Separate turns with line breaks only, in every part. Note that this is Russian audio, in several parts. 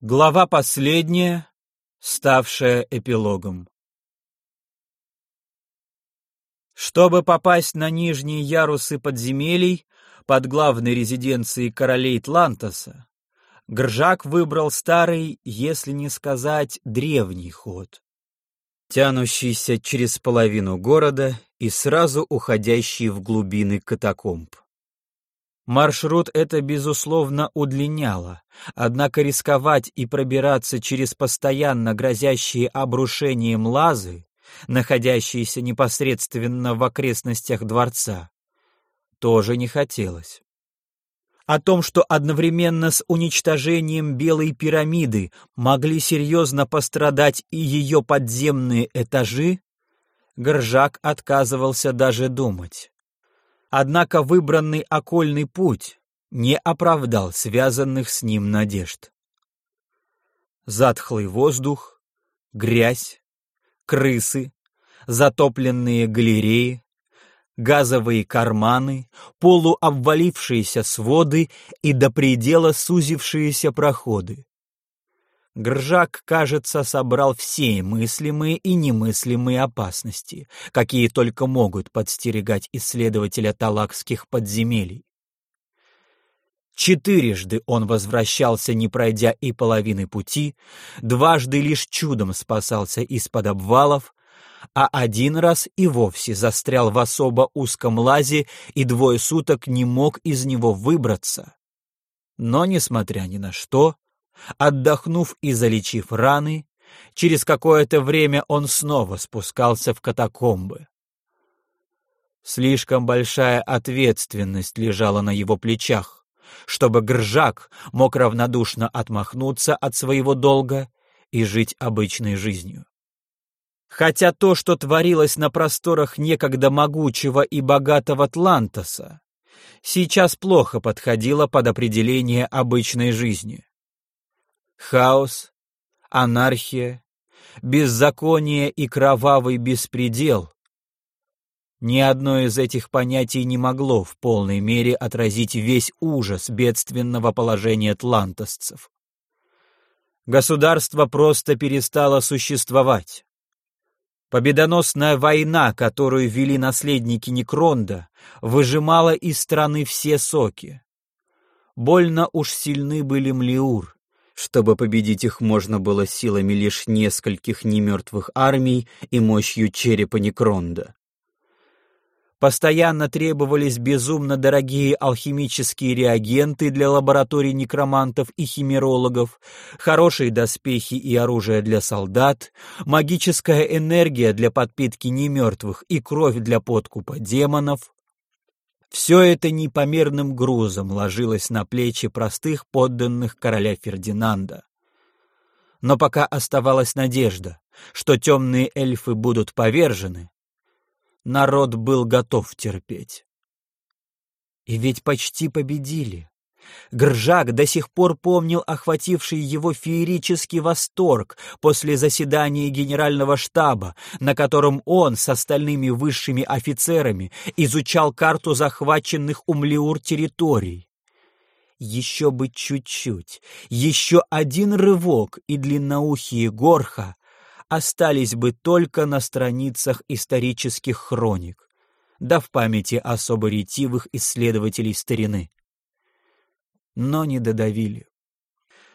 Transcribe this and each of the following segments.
Глава последняя, ставшая эпилогом. Чтобы попасть на нижние ярусы подземелий под главной резиденцией королей Тлантоса, Гржак выбрал старый, если не сказать древний ход, тянущийся через половину города и сразу уходящий в глубины катакомб. Маршрут это, безусловно, удлиняло, однако рисковать и пробираться через постоянно грозящие обрушением лазы, находящиеся непосредственно в окрестностях дворца, тоже не хотелось. О том, что одновременно с уничтожением Белой пирамиды могли серьезно пострадать и ее подземные этажи, Горжак отказывался даже думать. Однако выбранный окольный путь не оправдал связанных с ним надежд. Затхлый воздух, грязь, крысы, затопленные галереи, газовые карманы, полуобвалившиеся своды и до предела сузившиеся проходы. Гржак, кажется, собрал все мыслимые и немыслимые опасности, какие только могут подстерегать исследователя талакских подземелий. Четырежды он возвращался, не пройдя и половины пути, дважды лишь чудом спасался из-под обвалов, а один раз и вовсе застрял в особо узком лазе и двое суток не мог из него выбраться. Но, несмотря ни на что, Отдохнув и залечив раны, через какое-то время он снова спускался в катакомбы. Слишком большая ответственность лежала на его плечах, чтобы Гржак мог равнодушно отмахнуться от своего долга и жить обычной жизнью. Хотя то, что творилось на просторах некогда могучего и богатого Атлантоса, сейчас плохо подходило под определение обычной жизни. Хаос, анархия, беззаконие и кровавый беспредел. Ни одно из этих понятий не могло в полной мере отразить весь ужас бедственного положения тлантосцев. Государство просто перестало существовать. Победоносная война, которую вели наследники Некронда, выжимала из страны все соки. Больно уж сильны были Млиур, чтобы победить их можно было силами лишь нескольких немертвых армий и мощью черепа Некронда. Постоянно требовались безумно дорогие алхимические реагенты для лабораторий некромантов и химерологов, хорошие доспехи и оружие для солдат, магическая энергия для подпитки немертвых и кровь для подкупа демонов, все это непомерным грузом ложилось на плечи простых подданных короля Фердинанда. Но пока оставалась надежда, что темные эльфы будут повержены, народ был готов терпеть. И ведь почти победили. Гржак до сих пор помнил охвативший его феерический восторг после заседания генерального штаба, на котором он с остальными высшими офицерами изучал карту захваченных Умлиур территорий. Еще бы чуть-чуть, еще один рывок, и длинноухие горха остались бы только на страницах исторических хроник, да в памяти особо ретивых исследователей старины но не додавили.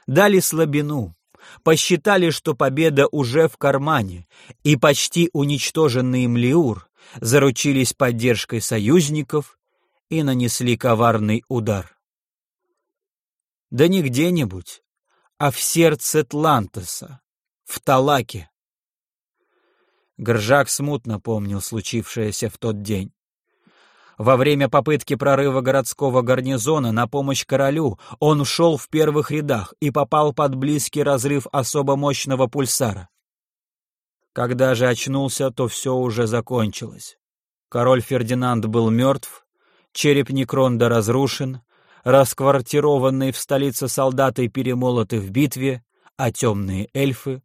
Дали слабину, посчитали, что победа уже в кармане, и почти уничтоженный Млиур заручились поддержкой союзников и нанесли коварный удар. Да не где-нибудь, а в сердце Тлантоса, в Талаке. Горжак смутно помнил случившееся в тот день. Во время попытки прорыва городского гарнизона на помощь королю он шел в первых рядах и попал под близкий разрыв особо мощного пульсара. Когда же очнулся, то все уже закончилось. Король Фердинанд был мертв, череп Некронда разрушен, расквартированные в столице солдаты перемолоты в битве, а темные эльфы...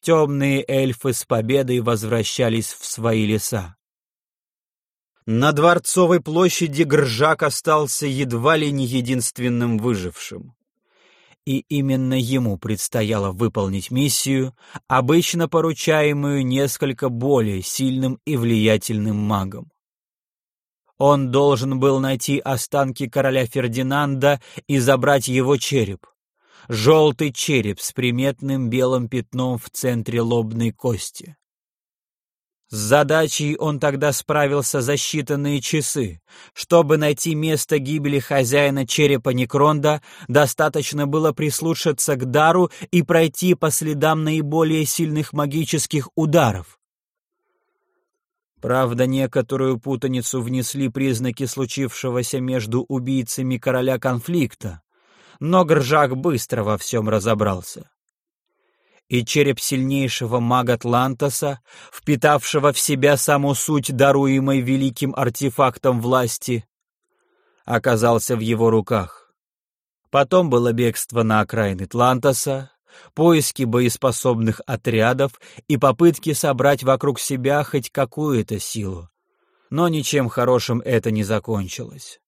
Темные эльфы с победой возвращались в свои леса. На Дворцовой площади Гржак остался едва ли не единственным выжившим. и именно ему предстояло выполнить миссию, обычно поручаемую несколько более сильным и влиятельным магам. Он должен был найти останки короля Фердинанда и забрать его череп. Желтый череп с приметным белым пятном в центре лобной кости. С задачей он тогда справился за считанные часы. Чтобы найти место гибели хозяина черепа Некронда, достаточно было прислушаться к дару и пройти по следам наиболее сильных магических ударов. Правда, некоторую путаницу внесли признаки случившегося между убийцами короля конфликта, но Гржак быстро во всем разобрался и череп сильнейшего мага Тлантоса, впитавшего в себя саму суть даруемой великим артефактом власти, оказался в его руках. Потом было бегство на окраины Тлантоса, поиски боеспособных отрядов и попытки собрать вокруг себя хоть какую-то силу. Но ничем хорошим это не закончилось.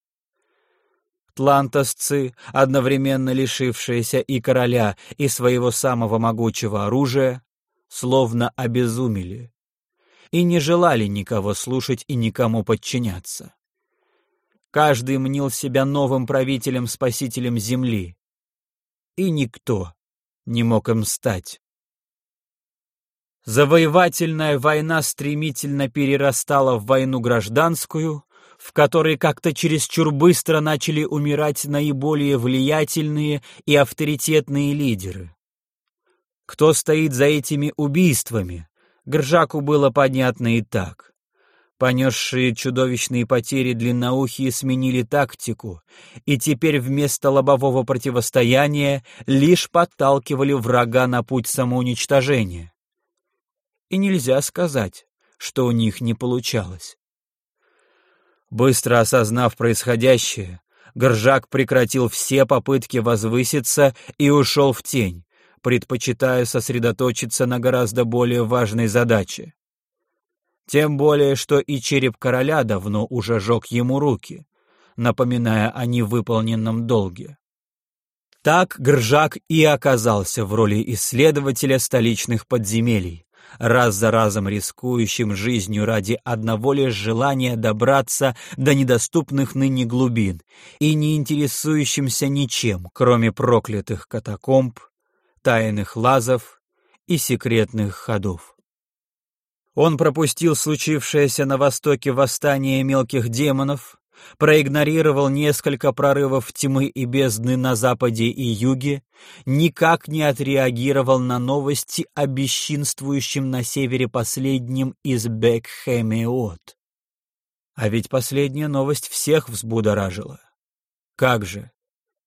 Тлантосцы, одновременно лишившиеся и короля, и своего самого могучего оружия, словно обезумели и не желали никого слушать и никому подчиняться. Каждый мнил себя новым правителем-спасителем земли, и никто не мог им стать. Завоевательная война стремительно перерастала в войну гражданскую, в которой как-то чересчур быстро начали умирать наиболее влиятельные и авторитетные лидеры. Кто стоит за этими убийствами, Гржаку было понятно и так. Понесшие чудовищные потери длинноухие сменили тактику, и теперь вместо лобового противостояния лишь подталкивали врага на путь самоуничтожения. И нельзя сказать, что у них не получалось. Быстро осознав происходящее, Горжак прекратил все попытки возвыситься и ушел в тень, предпочитая сосредоточиться на гораздо более важной задаче. Тем более, что и череп короля давно уже жег ему руки, напоминая о невыполненном долге. Так Гржак и оказался в роли исследователя столичных подземелий, раз за разом рискующим жизнью ради одного лишь желания добраться до недоступных ныне глубин и не интересующимся ничем, кроме проклятых катакомб, тайных лазов и секретных ходов. Он пропустил случившееся на востоке восстание мелких демонов, проигнорировал несколько прорывов тьмы и бездны на западе и юге, никак не отреагировал на новости о бесчинствующем на севере последнем из Бекхемиот. А ведь последняя новость всех взбудоражила. Как же!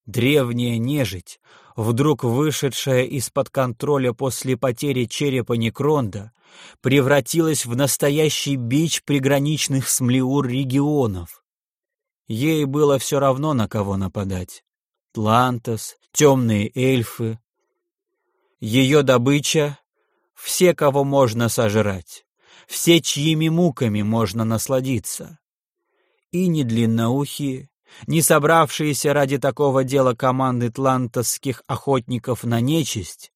Древняя нежить, вдруг вышедшая из-под контроля после потери черепа Некронда, превратилась в настоящий бич приграничных с регионов. Ей было все равно, на кого нападать. Тлантос, темные эльфы. Ее добыча — все, кого можно сожрать, все, чьими муками можно насладиться. И ни длинноухие, ни собравшиеся ради такого дела команды тлантосских охотников на нечисть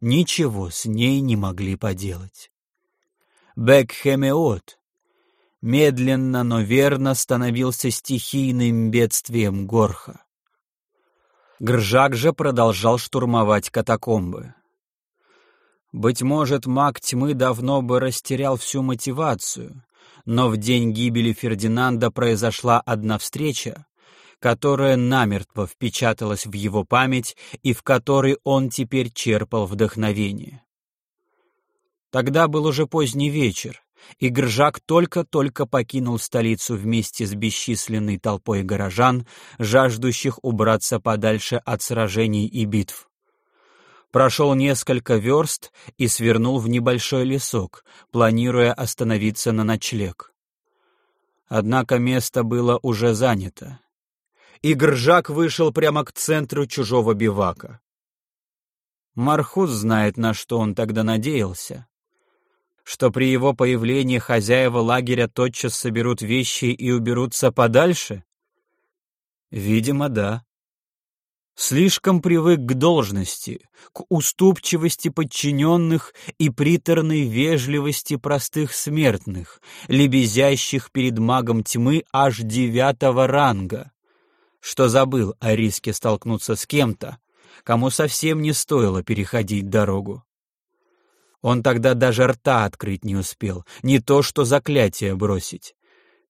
ничего с ней не могли поделать. Бекхемеот, медленно, но верно становился стихийным бедствием Горха. Гржак же продолжал штурмовать катакомбы. Быть может, маг тьмы давно бы растерял всю мотивацию, но в день гибели Фердинанда произошла одна встреча, которая намертво впечаталась в его память и в которой он теперь черпал вдохновение. Тогда был уже поздний вечер, и Гржак только-только покинул столицу вместе с бесчисленной толпой горожан, жаждущих убраться подальше от сражений и битв. Прошел несколько верст и свернул в небольшой лесок, планируя остановиться на ночлег. Однако место было уже занято. И Гржак вышел прямо к центру чужого бивака. Мархус знает, на что он тогда надеялся что при его появлении хозяева лагеря тотчас соберут вещи и уберутся подальше? Видимо, да. Слишком привык к должности, к уступчивости подчиненных и приторной вежливости простых смертных, лебезящих перед магом тьмы аж девятого ранга, что забыл о риске столкнуться с кем-то, кому совсем не стоило переходить дорогу. Он тогда даже рта открыть не успел, не то что заклятие бросить.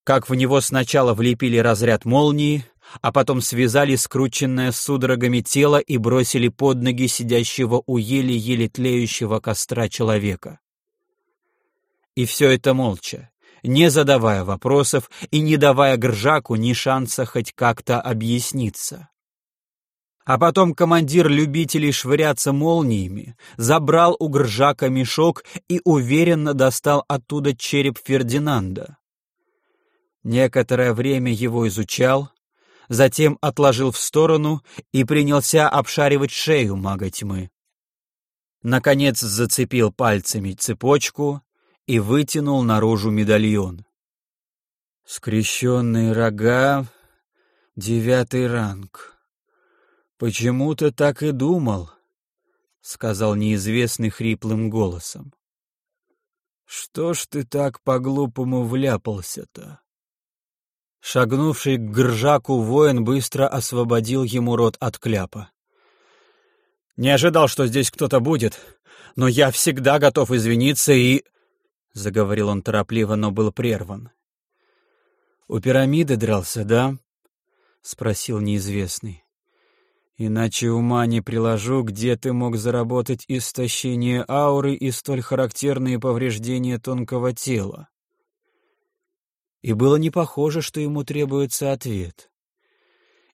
Как в него сначала влепили разряд молнии, а потом связали скрученное судорогами тело и бросили под ноги сидящего у еле-еле тлеющего костра человека. И все это молча, не задавая вопросов и не давая Гржаку ни шанса хоть как-то объясниться. А потом командир любителей швыряться молниями забрал у Гржака мешок и уверенно достал оттуда череп Фердинанда. Некоторое время его изучал, затем отложил в сторону и принялся обшаривать шею мага тьмы. Наконец зацепил пальцами цепочку и вытянул наружу медальон. Скрещенные рога, девятый ранг. «Почему-то так и думал», — сказал неизвестный хриплым голосом. «Что ж ты так по-глупому вляпался-то?» Шагнувший к Гржаку воин быстро освободил ему рот от кляпа. «Не ожидал, что здесь кто-то будет, но я всегда готов извиниться и...» — заговорил он торопливо, но был прерван. «У пирамиды дрался, да?» — спросил неизвестный. Иначе ума не приложу, где ты мог заработать истощение ауры и столь характерные повреждения тонкого тела. И было не похоже, что ему требуется ответ.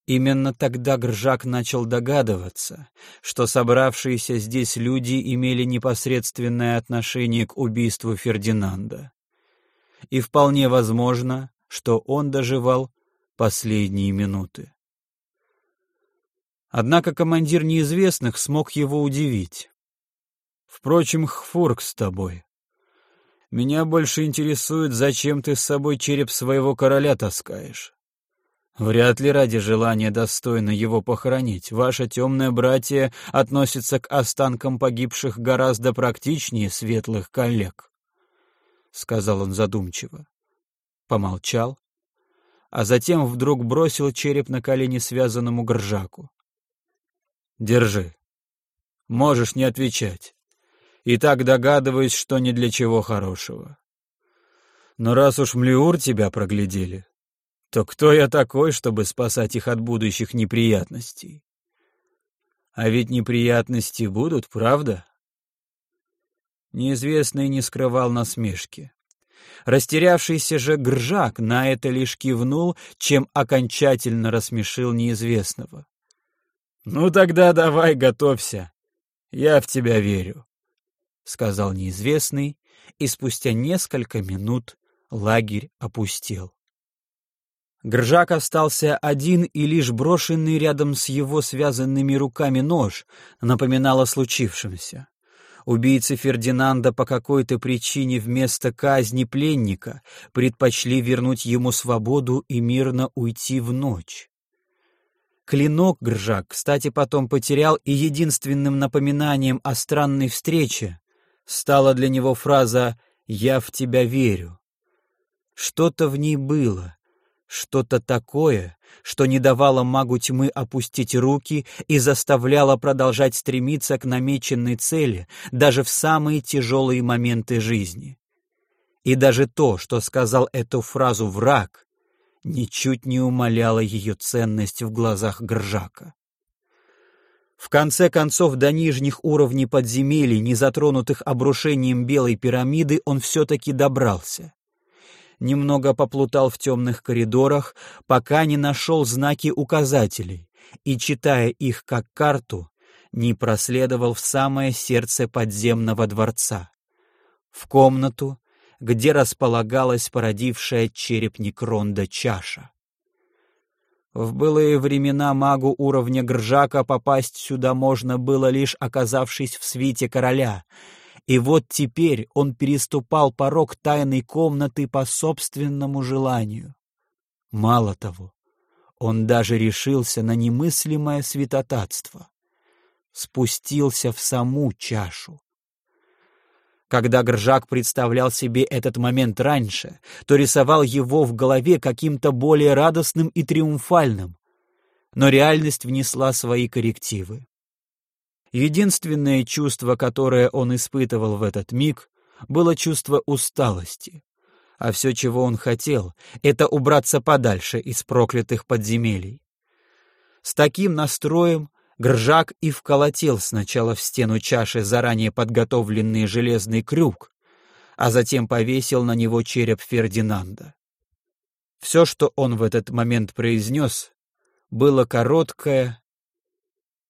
Именно тогда Гржак начал догадываться, что собравшиеся здесь люди имели непосредственное отношение к убийству Фердинанда. И вполне возможно, что он доживал последние минуты. Однако командир неизвестных смог его удивить. Впрочем, Хфурк с тобой. Меня больше интересует, зачем ты с собой череп своего короля таскаешь. Вряд ли ради желания достойно его похоронить. Ваше темное братье относится к останкам погибших гораздо практичнее светлых коллег, — сказал он задумчиво. Помолчал, а затем вдруг бросил череп на колени связанному горжаку. Держи. Можешь не отвечать. И так догадываюсь, что ни для чего хорошего. Но раз уж Млеур тебя проглядели, то кто я такой, чтобы спасать их от будущих неприятностей? А ведь неприятности будут, правда? Неизвестный не скрывал насмешки. Растерявшийся же Гржак на это лишь кивнул, чем окончательно рассмешил неизвестного. «Ну тогда давай готовься. Я в тебя верю», — сказал неизвестный, и спустя несколько минут лагерь опустел. Гржак остался один, и лишь брошенный рядом с его связанными руками нож напоминал о случившемся. Убийцы Фердинанда по какой-то причине вместо казни пленника предпочли вернуть ему свободу и мирно уйти в ночь. Клинок Гржак, кстати, потом потерял, и единственным напоминанием о странной встрече стала для него фраза «Я в тебя верю». Что-то в ней было, что-то такое, что не давало магу тьмы опустить руки и заставляло продолжать стремиться к намеченной цели даже в самые тяжелые моменты жизни. И даже то, что сказал эту фразу враг, ничуть не умаляла ее ценность в глазах Гржака. В конце концов, до нижних уровней подземелий, не затронутых обрушением Белой пирамиды, он все-таки добрался. Немного поплутал в темных коридорах, пока не нашел знаки указателей, и, читая их как карту, не проследовал в самое сердце подземного дворца. В комнату, где располагалась породившая череп Некронда чаша. В былые времена магу уровня Гржака попасть сюда можно было лишь оказавшись в свите короля, и вот теперь он переступал порог тайной комнаты по собственному желанию. Мало того, он даже решился на немыслимое святотатство. Спустился в саму чашу. Когда Гржак представлял себе этот момент раньше, то рисовал его в голове каким-то более радостным и триумфальным. Но реальность внесла свои коррективы. Единственное чувство, которое он испытывал в этот миг, было чувство усталости. А все, чего он хотел, это убраться подальше из проклятых подземелий. С таким настроем Гржак и вколотил сначала в стену чаши заранее подготовленный железный крюк, а затем повесил на него череп Фердинанда. Все, что он в этот момент произнес, было короткое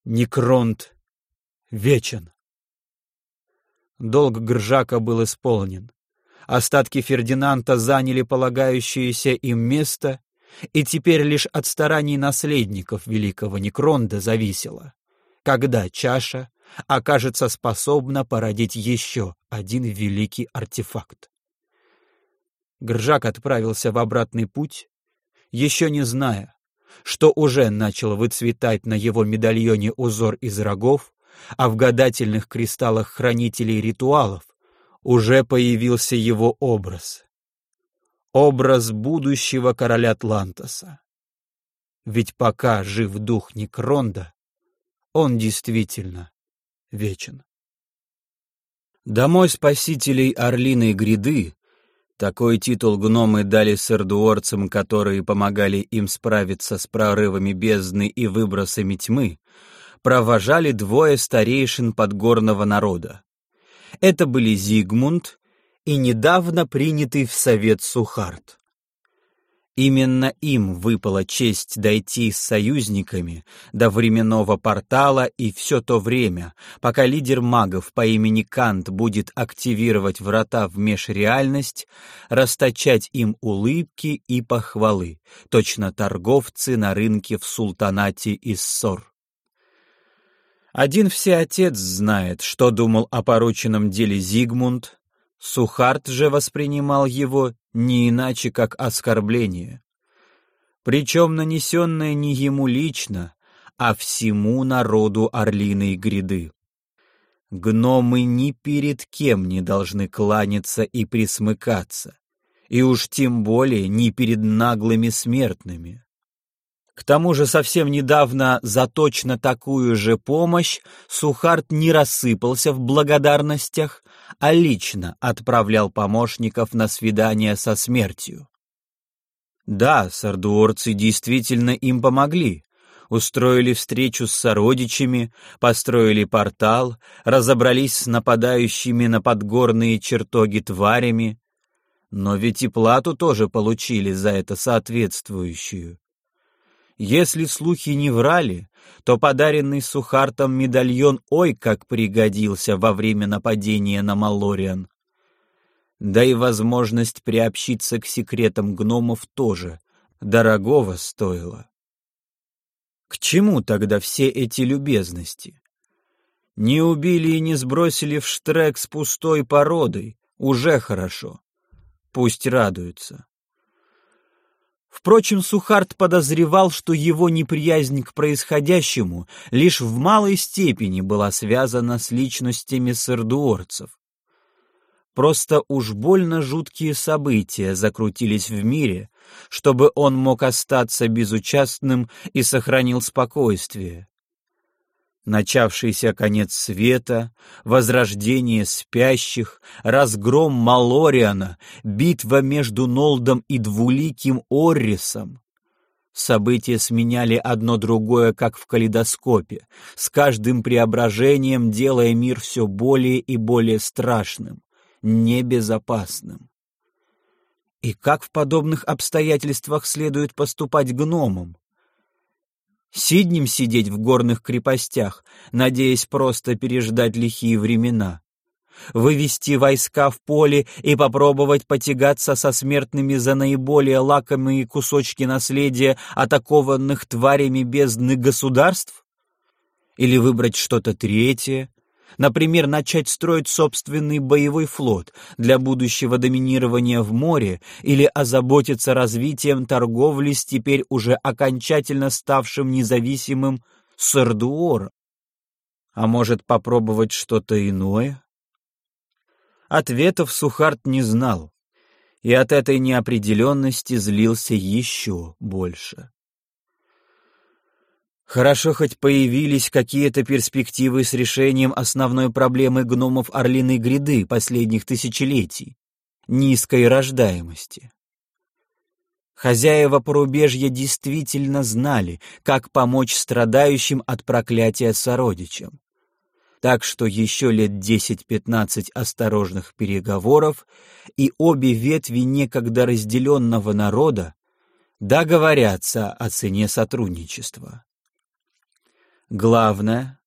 «Некронт вечен». Долг Гржака был исполнен. Остатки Фердинанда заняли полагающееся им место, и теперь лишь от стараний наследников великого Некронда зависело, когда чаша окажется способна породить еще один великий артефакт. Гржак отправился в обратный путь, еще не зная, что уже начал выцветать на его медальоне узор из рогов, а в гадательных кристаллах хранителей ритуалов уже появился его образ. Образ будущего короля Атлантоса. Ведь пока жив дух Некронда, он действительно вечен. Домой спасителей Орлиной гряды такой титул гномы дали сэрдуорцам, которые помогали им справиться с прорывами бездны и выбросами тьмы, провожали двое старейшин подгорного народа. Это были Зигмунд и недавно принятый в совет Сухарт. Именно им выпала честь дойти с союзниками до временного портала и все то время, пока лидер магов по имени Кант будет активировать врата в межреальность, расточать им улыбки и похвалы, точно торговцы на рынке в султанате Иссор. Один всеотец знает, что думал о порученном деле Зигмунд, Сухарт же воспринимал его не иначе, как оскорбление. Причем нанесенное не ему лично, а всему народу Орлиной гряды. Гномы ни перед кем не должны кланяться и присмыкаться, и уж тем более не перед наглыми смертными. К тому же совсем недавно за точно такую же помощь Сухарт не рассыпался в благодарностях, а лично отправлял помощников на свидание со смертью. Да, сардуорцы действительно им помогли. Устроили встречу с сородичами, построили портал, разобрались с нападающими на подгорные чертоги тварями. Но ведь и плату тоже получили за это соответствующую. Если слухи не врали, то подаренный Сухартом медальон ой как пригодился во время нападения на Малориан. Да и возможность приобщиться к секретам гномов тоже дорогого стоила. К чему тогда все эти любезности? Не убили и не сбросили в штрек с пустой породой, уже хорошо. Пусть радуются. Впрочем, Сухарт подозревал, что его неприязнь к происходящему лишь в малой степени была связана с личностями сардуорцев. Просто уж больно жуткие события закрутились в мире, чтобы он мог остаться безучастным и сохранил спокойствие начавшийся конец света, возрождение спящих, разгром Малориана, битва между Нолдом и двуликим Оррисом. События сменяли одно другое, как в калейдоскопе, с каждым преображением делая мир все более и более страшным, небезопасным. И как в подобных обстоятельствах следует поступать гномам? Сиднем сидеть в горных крепостях, надеясь просто переждать лихие времена. Вывести войска в поле и попробовать потягаться со смертными за наиболее лакомые кусочки наследия атакованных тварями бездны государств? Или выбрать что-то третье, Например, начать строить собственный боевой флот для будущего доминирования в море или озаботиться развитием торговли с теперь уже окончательно ставшим независимым Сардуором. А может, попробовать что-то иное? Ответов Сухарт не знал, и от этой неопределенности злился еще больше. Хорошо, хоть появились какие-то перспективы с решением основной проблемы гномов Орлиной гряды последних тысячелетий — низкой рождаемости. Хозяева порубежья действительно знали, как помочь страдающим от проклятия сородичам. Так что еще лет 10-15 осторожных переговоров, и обе ветви некогда разделенного народа договорятся о цене сотрудничества. Главное,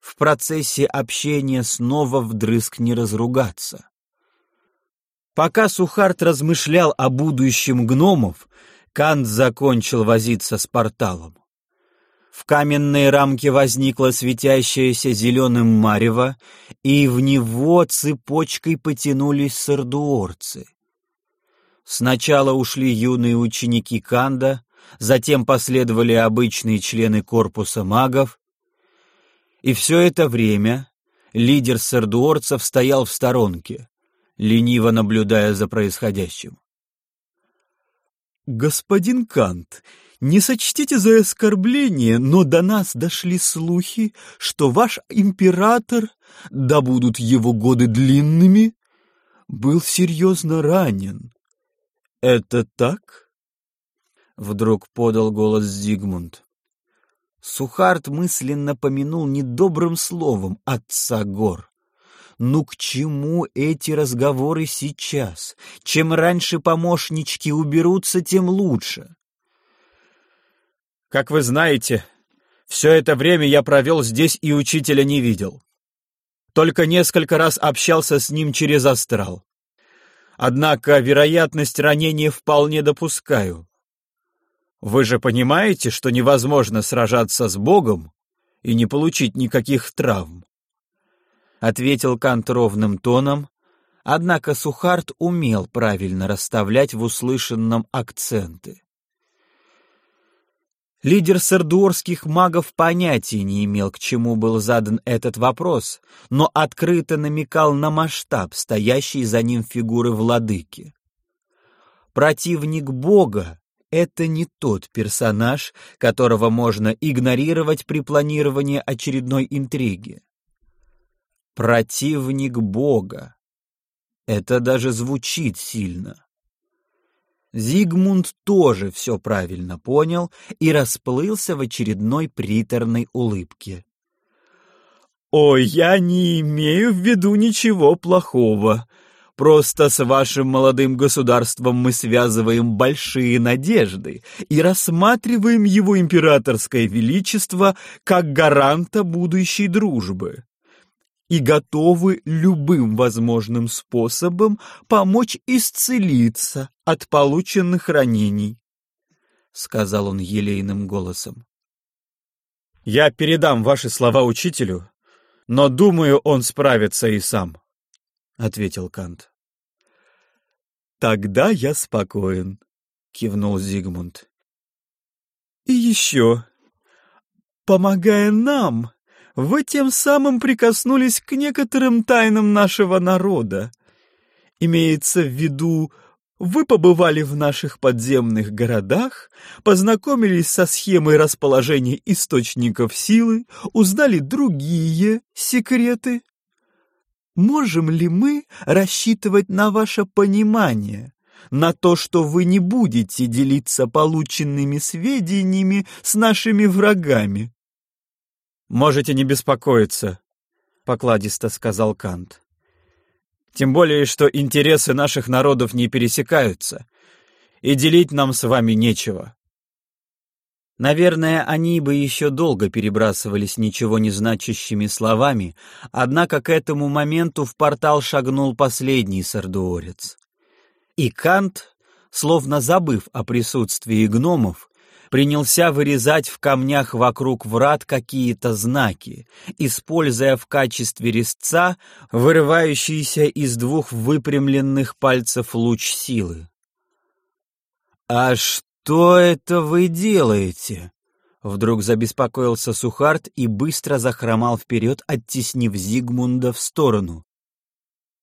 в процессе общения снова вдрызг не разругаться. Пока Сухарт размышлял о будущем гномов, Кант закончил возиться с порталом. В каменной рамке возникла светящаяся зеленым марево, и в него цепочкой потянулись сардуорцы. Сначала ушли юные ученики Канда, затем последовали обычные члены корпуса магов, и все это время лидер сардуорцев стоял в сторонке, лениво наблюдая за происходящим. «Господин Кант, не сочтите за оскорбление, но до нас дошли слухи, что ваш император, да будут его годы длинными, был серьезно ранен. Это так?» Вдруг подал голос Зигмунд. Сухарт мысленно помянул недобрым словом отца гор. Ну к чему эти разговоры сейчас? Чем раньше помощнички уберутся, тем лучше. Как вы знаете, все это время я провел здесь и учителя не видел. Только несколько раз общался с ним через астрал. Однако вероятность ранения вполне допускаю. Вы же понимаете, что невозможно сражаться с Богом и не получить никаких травм? Ответил Кант ровным тоном, однако Сухарт умел правильно расставлять в услышанном акценты. Лидер сардуорских магов понятия не имел, к чему был задан этот вопрос, но открыто намекал на масштаб стоящей за ним фигуры владыки. Противник Бога это не тот персонаж, которого можно игнорировать при планировании очередной интриги. Противник Бога. Это даже звучит сильно. Зигмунд тоже все правильно понял и расплылся в очередной приторной улыбке. «Ой, я не имею в виду ничего плохого. Просто с вашим молодым государством мы связываем большие надежды и рассматриваем его императорское величество как гаранта будущей дружбы и готовы любым возможным способом помочь исцелиться от полученных ранений, — сказал он елейным голосом. «Я передам ваши слова учителю, но думаю, он справится и сам», — ответил Кант. «Тогда я спокоен», — кивнул Зигмунд. «И еще, помогая нам, вы тем самым прикоснулись к некоторым тайнам нашего народа. Имеется в виду, вы побывали в наших подземных городах, познакомились со схемой расположения источников силы, узнали другие секреты. Можем ли мы рассчитывать на ваше понимание, на то, что вы не будете делиться полученными сведениями с нашими врагами? «Можете не беспокоиться», — покладисто сказал Кант. «Тем более, что интересы наших народов не пересекаются, и делить нам с вами нечего. Наверное, они бы еще долго перебрасывались ничего не значащими словами, однако к этому моменту в портал шагнул последний сардуорец. И Кант, словно забыв о присутствии гномов, принялся вырезать в камнях вокруг врат какие-то знаки, используя в качестве резца вырывающийся из двух выпрямленных пальцев луч силы. «А это вы делаете?» Вдруг забеспокоился Сухарт и быстро захромал вперед, оттеснив Зигмунда в сторону.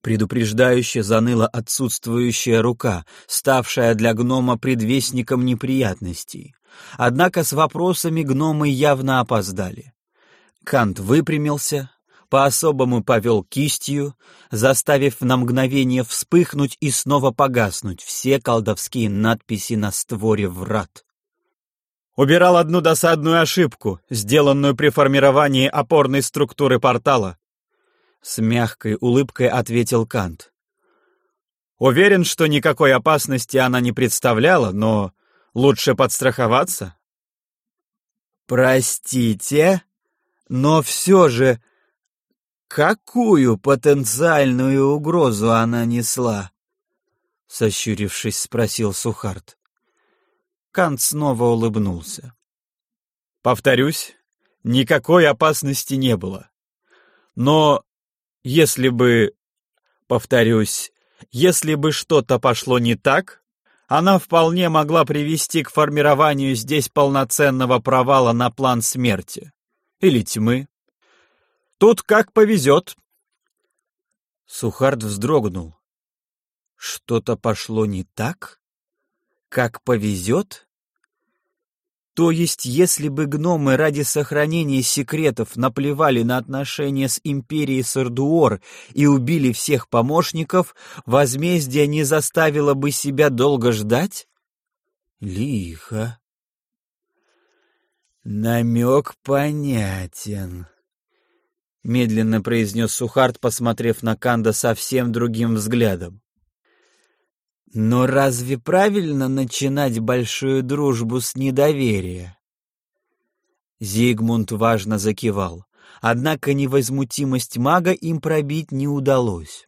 Предупреждающе заныла отсутствующая рука, ставшая для гнома предвестником неприятностей. Однако с вопросами гномы явно опоздали. Кант выпрямился, по-особому повел кистью, заставив на мгновение вспыхнуть и снова погаснуть все колдовские надписи на створе врат. Убирал одну досадную ошибку, сделанную при формировании опорной структуры портала. С мягкой улыбкой ответил Кант. Уверен, что никакой опасности она не представляла, но лучше подстраховаться. Простите, но все же, какую потенциальную угрозу она несла? Сощурившись, спросил Сухарт. Кант снова улыбнулся. Повторюсь, никакой опасности не было. Но если бы, повторюсь, если бы что-то пошло не так, она вполне могла привести к формированию здесь полноценного провала на план смерти. Или тьмы. Тут как повезет. Сухард вздрогнул. Что-то пошло не так? Как повезет? То есть, если бы гномы ради сохранения секретов наплевали на отношения с империей Сардуор и убили всех помощников, возмездие не заставило бы себя долго ждать? Лихо. Намек понятен. Медленно произнес Сухарт, посмотрев на Канда совсем другим взглядом. Но разве правильно начинать большую дружбу с недоверия? Зигмунд важно закивал, однако невозмутимость мага им пробить не удалось.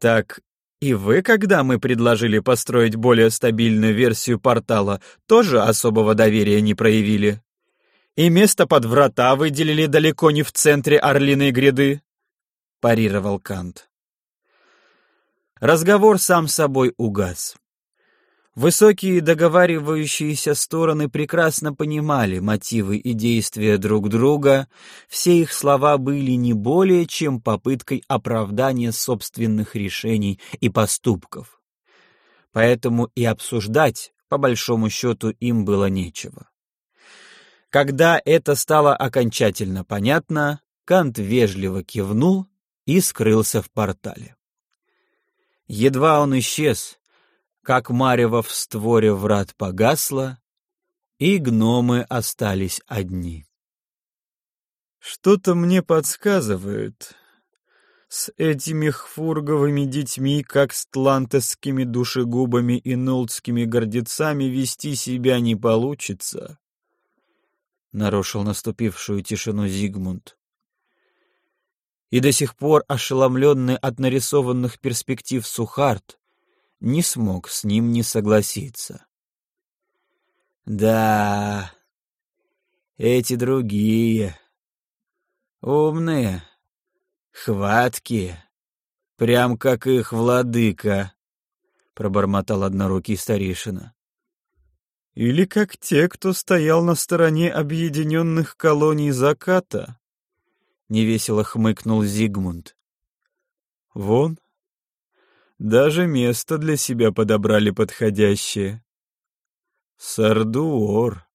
«Так и вы, когда мы предложили построить более стабильную версию портала, тоже особого доверия не проявили? И место под врата выделили далеко не в центре Орлиной гряды?» — парировал Кант. Разговор сам собой угас. Высокие договаривающиеся стороны прекрасно понимали мотивы и действия друг друга, все их слова были не более чем попыткой оправдания собственных решений и поступков. Поэтому и обсуждать, по большому счету, им было нечего. Когда это стало окончательно понятно, Кант вежливо кивнул и скрылся в портале. Едва он исчез, как марево в створе врат погасло, и гномы остались одни. Что-то мне подсказывает. С этими хфурговыми детьми, как с тлантесскими душегубами и нолдскими гордецами, вести себя не получится. Нарушил наступившую тишину Зигмунд и до сих пор ошеломленный от нарисованных перспектив Сухарт не смог с ним не согласиться. Да, эти другие, умные, хваткие, прям как их владыка, пробормотал однорукий старейшина. Или как те, кто стоял на стороне объединенных колоний заката, невесело хмыкнул Зигмунд. Вон, даже место для себя подобрали подходящее. Сардуор.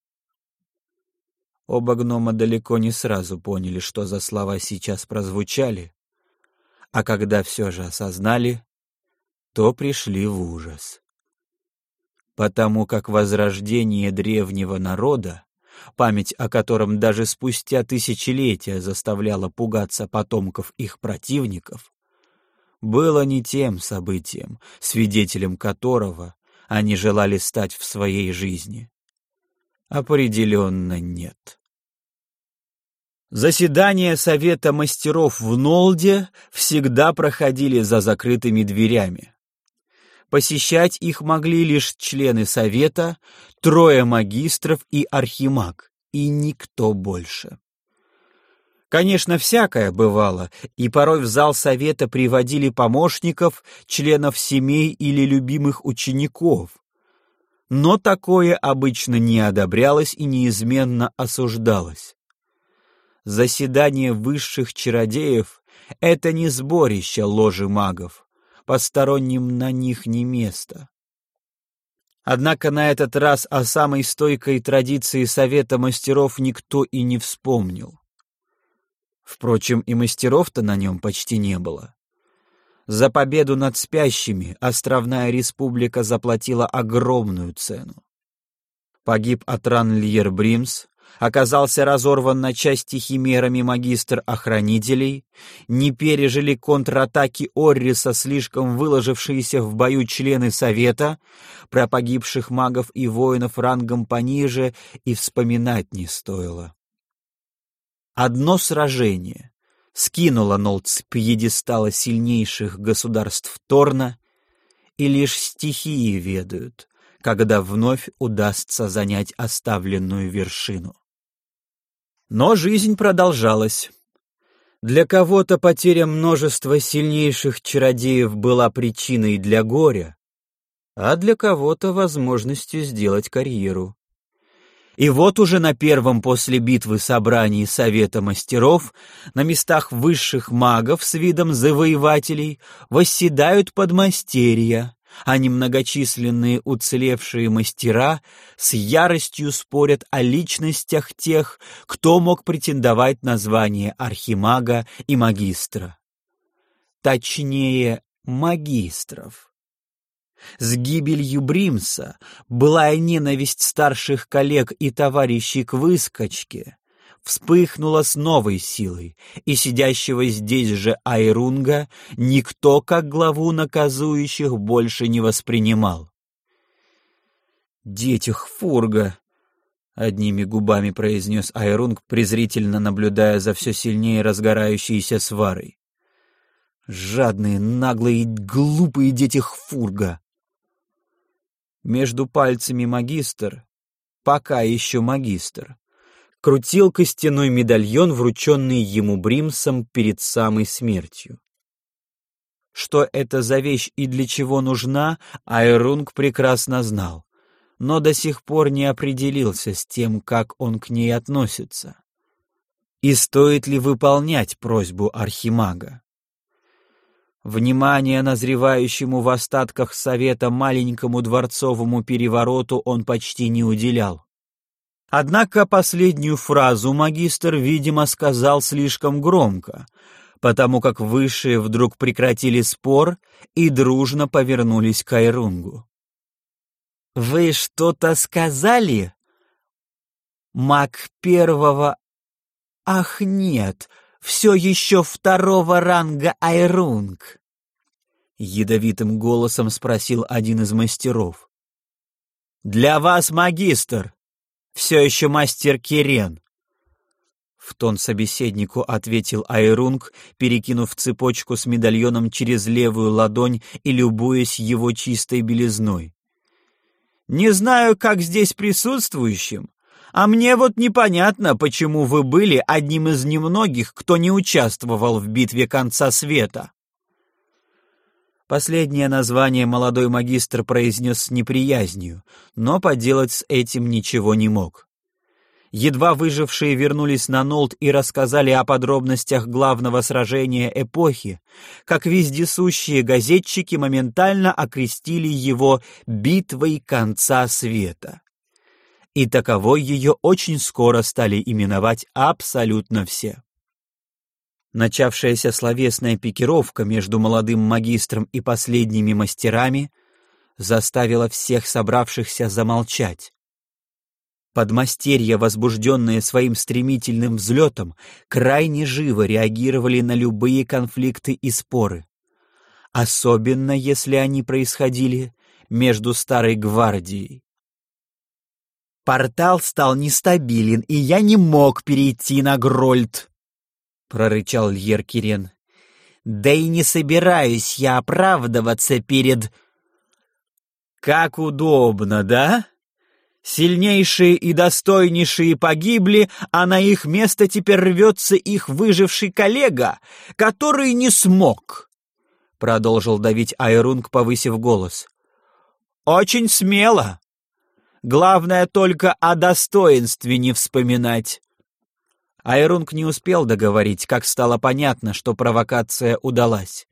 Оба гнома далеко не сразу поняли, что за слова сейчас прозвучали, а когда все же осознали, то пришли в ужас. Потому как возрождение древнего народа память о котором даже спустя тысячелетия заставляла пугаться потомков их противников, было не тем событием, свидетелем которого они желали стать в своей жизни. Определенно нет. Заседания Совета мастеров в Нолде всегда проходили за закрытыми дверями. Посещать их могли лишь члены совета, трое магистров и архимаг, и никто больше. Конечно, всякое бывало, и порой в зал совета приводили помощников, членов семей или любимых учеников. Но такое обычно не одобрялось и неизменно осуждалось. Заседание высших чародеев — это не сборище ложи магов, посторонним на них не место. Однако на этот раз о самой стойкой традиции Совета мастеров никто и не вспомнил. Впрочем, и мастеров-то на нем почти не было. За победу над спящими Островная Республика заплатила огромную цену. Погиб от ран Льер Бримс, оказался разорван на части химерами магистр охранителей, не пережили контратаки Орриса слишком выложившиеся в бою члены Совета, про погибших магов и воинов рангом пониже и вспоминать не стоило. Одно сражение скинуло Нолд с пьедестала сильнейших государств Торна, и лишь стихии ведают, когда вновь удастся занять оставленную вершину. Но жизнь продолжалась. Для кого-то потеря множества сильнейших чародеев была причиной для горя, а для кого-то возможностью сделать карьеру. И вот уже на первом после битвы собрании Совета мастеров на местах высших магов с видом завоевателей восседают подмастерья, а немногочисленные уцелевшие мастера с яростью спорят о личностях тех, кто мог претендовать на звание архимага и магистра. Точнее, магистров. С гибелью Бримса былая ненависть старших коллег и товарищей к выскочке вспыхнула с новой силой, и сидящего здесь же Айрунга никто как главу наказующих больше не воспринимал. «Детях фурга!» — одними губами произнес Айрунг, презрительно наблюдая за все сильнее разгорающейся сварой. «Жадные, наглые, глупые дети Хфурга!» Между пальцами магистр, пока еще магистр, крутил костяной медальон, врученный ему Бримсом перед самой смертью. Что это за вещь и для чего нужна, Айрунг прекрасно знал, но до сих пор не определился с тем, как он к ней относится. И стоит ли выполнять просьбу Архимага? Внимания назревающему в остатках совета маленькому дворцовому перевороту он почти не уделял. Однако последнюю фразу магистр, видимо, сказал слишком громко, потому как высшие вдруг прекратили спор и дружно повернулись к Айрунгу. «Вы что-то сказали?» «Маг первого...» «Ах, нет!» все еще второго ранга Айрунг?» Ядовитым голосом спросил один из мастеров. «Для вас, магистр, все еще мастер Кирен». В тон собеседнику ответил Айрунг, перекинув цепочку с медальоном через левую ладонь и любуясь его чистой белизной. «Не знаю, как здесь присутствующим, а мне вот непонятно, почему вы были одним из немногих, кто не участвовал в битве конца света. Последнее название молодой магистр произнес с неприязнью, но поделать с этим ничего не мог. Едва выжившие вернулись на Нолт и рассказали о подробностях главного сражения эпохи, как вездесущие газетчики моментально окрестили его «битвой конца света» и таковой ее очень скоро стали именовать абсолютно все. Начавшаяся словесная пикировка между молодым магистром и последними мастерами заставила всех собравшихся замолчать. Подмастерья, возбужденные своим стремительным взлетом, крайне живо реагировали на любые конфликты и споры, особенно если они происходили между Старой Гвардией. Портал стал нестабилен, и я не мог перейти на Грольд, — прорычал Льер Кирен. Да и не собираюсь я оправдываться перед... Как удобно, да? Сильнейшие и достойнейшие погибли, а на их место теперь рвется их выживший коллега, который не смог. Продолжил давить Айрунг, повысив голос. Очень смело. Главное только о достоинстве не вспоминать. Айрунг не успел договорить, как стало понятно, что провокация удалась.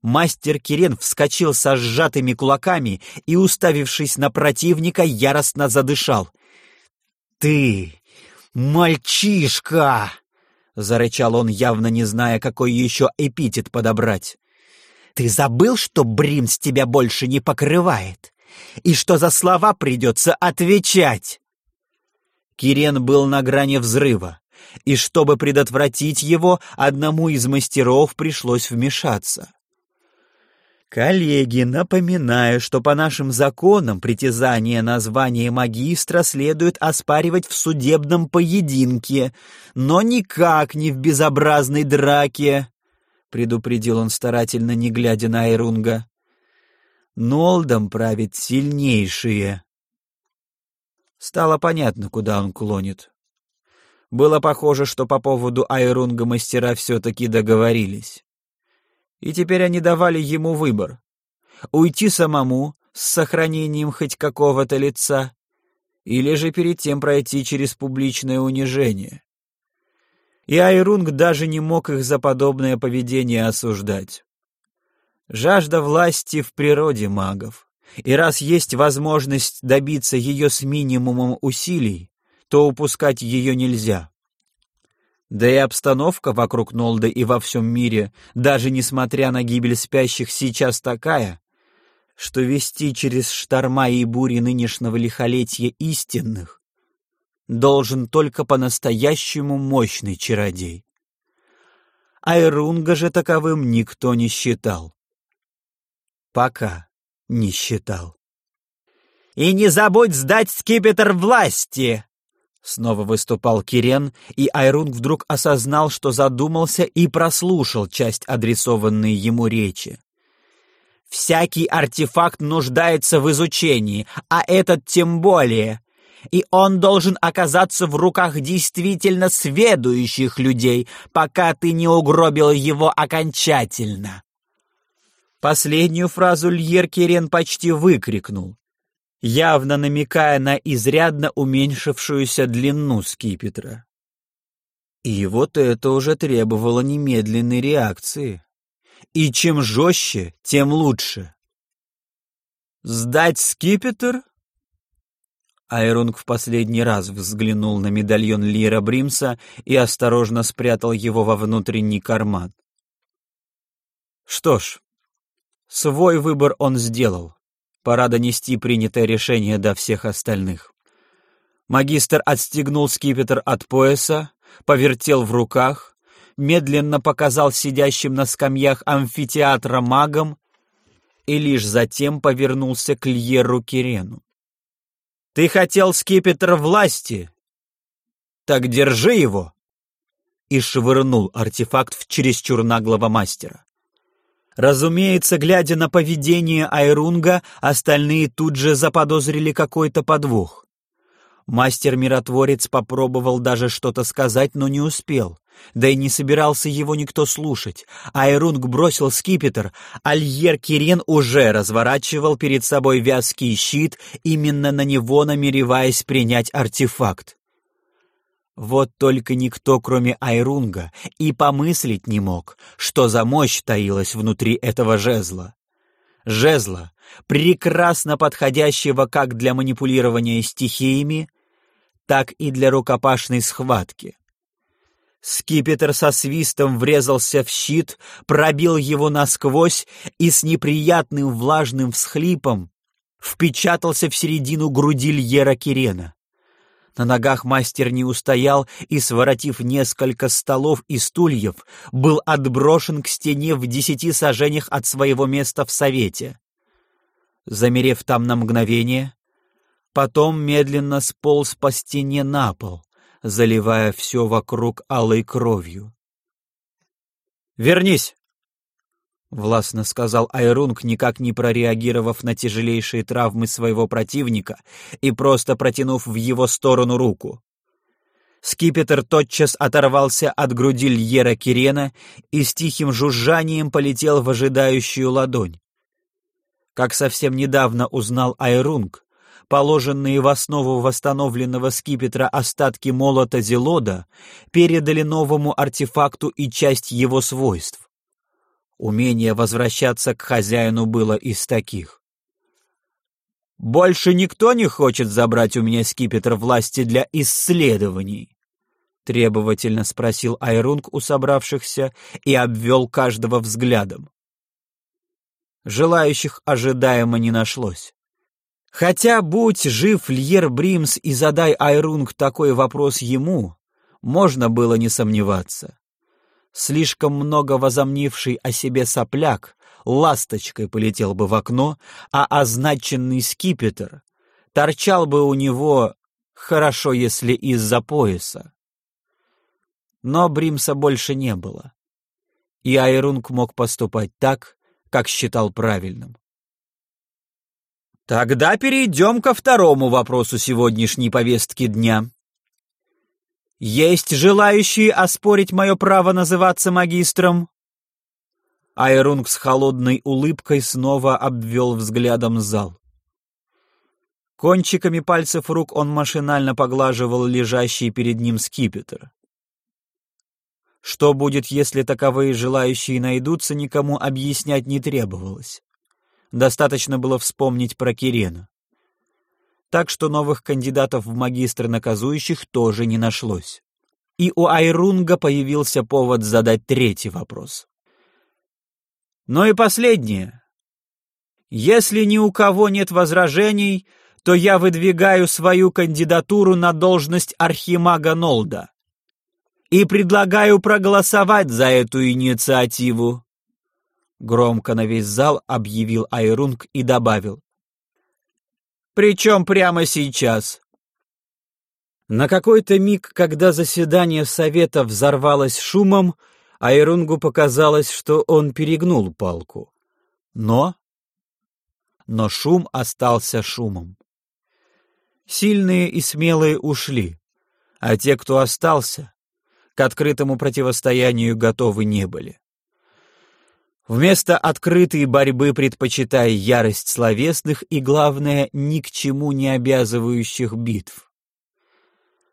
Мастер Кирен вскочил со сжатыми кулаками и, уставившись на противника, яростно задышал. «Ты, мальчишка!» — зарычал он, явно не зная, какой еще эпитет подобрать. «Ты забыл, что Бримс тебя больше не покрывает? И что за слова придется отвечать?» Кирен был на грани взрыва, и чтобы предотвратить его, одному из мастеров пришлось вмешаться. Коллеги, напоминаю, что по нашим законам притязание на звание магистра следует оспаривать в судебном поединке, но никак не в безобразной драке, предупредил он старательно, не глядя на Айрунга. Нолдом правит сильнейшие. Стало понятно, куда он клонит. Было похоже, что по поводу Айрунга мастера все-таки договорились и теперь они давали ему выбор — уйти самому с сохранением хоть какого-то лица или же перед тем пройти через публичное унижение. И Айрунг даже не мог их за подобное поведение осуждать. Жажда власти в природе магов, и раз есть возможность добиться ее с минимумом усилий, то упускать ее нельзя. Да и обстановка вокруг Нолда и во всем мире, даже несмотря на гибель спящих, сейчас такая, что вести через шторма и бури нынешнего лихолетия истинных должен только по-настоящему мощный чародей. Айрунга же таковым никто не считал. Пока не считал. «И не забудь сдать скипетр власти!» Снова выступал Кирен, и Айрунг вдруг осознал, что задумался и прослушал часть адресованной ему речи. «Всякий артефакт нуждается в изучении, а этот тем более, и он должен оказаться в руках действительно сведущих людей, пока ты не угробил его окончательно». Последнюю фразу Льер Кирен почти выкрикнул, явно намекая на изрядно уменьшившуюся длину скипетра. И вот это уже требовало немедленной реакции. И чем жестче, тем лучше. «Сдать скипетр?» Айронг в последний раз взглянул на медальон Лира Бримса и осторожно спрятал его во внутренний карман. Что ж, свой выбор он сделал. Пора донести принятое решение до всех остальных. Магистр отстегнул скипетр от пояса, повертел в руках, медленно показал сидящим на скамьях амфитеатра магам и лишь затем повернулся к Льеру Кирену. «Ты хотел скипетр власти? Так держи его!» И швырнул артефакт в чересчур наглого мастера. Разумеется, глядя на поведение Айрунга, остальные тут же заподозрили какой-то подвох. Мастер-миротворец попробовал даже что-то сказать, но не успел. Да и не собирался его никто слушать. Айрунг бросил скипетр, Альер Кирен уже разворачивал перед собой вязкий щит, именно на него намереваясь принять артефакт. Вот только никто, кроме Айрунга, и помыслить не мог, что за мощь таилась внутри этого жезла. Жезла, прекрасно подходящего как для манипулирования стихиями, так и для рукопашной схватки. Скипетр со свистом врезался в щит, пробил его насквозь и с неприятным влажным всхлипом впечатался в середину груди Льера Кирена. На ногах мастер не устоял и, своротив несколько столов и стульев, был отброшен к стене в десяти сажениях от своего места в совете. Замерев там на мгновение, потом медленно сполз по стене на пол, заливая все вокруг алой кровью. «Вернись!» Властно сказал Айрунг, никак не прореагировав на тяжелейшие травмы своего противника и просто протянув в его сторону руку. Скипетр тотчас оторвался от груди Льера Кирена и с тихим жужжанием полетел в ожидающую ладонь. Как совсем недавно узнал Айрунг, положенные в основу восстановленного скипетра остатки молота Зелода передали новому артефакту и часть его свойств. Умение возвращаться к хозяину было из таких. «Больше никто не хочет забрать у меня скипетр власти для исследований?» — требовательно спросил Айрунг у собравшихся и обвел каждого взглядом. Желающих ожидаемо не нашлось. Хотя, будь жив Льер Бримс и задай Айрунг такой вопрос ему, можно было не сомневаться. Слишком много возомнивший о себе сопляк ласточкой полетел бы в окно, а означенный скипетр торчал бы у него, хорошо, если из-за пояса. Но Бримса больше не было, и Айрунг мог поступать так, как считал правильным. Тогда перейдем ко второму вопросу сегодняшней повестки дня. Есть желающие оспорить мое право называться магистром?» Айрунг с холодной улыбкой снова обвел взглядом зал. Кончиками пальцев рук он машинально поглаживал лежащий перед ним скипетр. Что будет, если таковые желающие найдутся, никому объяснять не требовалось. Достаточно было вспомнить про Кирена так что новых кандидатов в магистры наказующих тоже не нашлось. И у Айрунга появился повод задать третий вопрос. Но и последнее. Если ни у кого нет возражений, то я выдвигаю свою кандидатуру на должность архимага Нолда и предлагаю проголосовать за эту инициативу. Громко на весь зал объявил Айрунг и добавил. Причем прямо сейчас. На какой-то миг, когда заседание совета взорвалось шумом, Айрунгу показалось, что он перегнул палку. Но... Но шум остался шумом. Сильные и смелые ушли, а те, кто остался, к открытому противостоянию готовы не были. Вместо открытой борьбы предпочитая ярость словесных и, главное, ни к чему не обязывающих битв.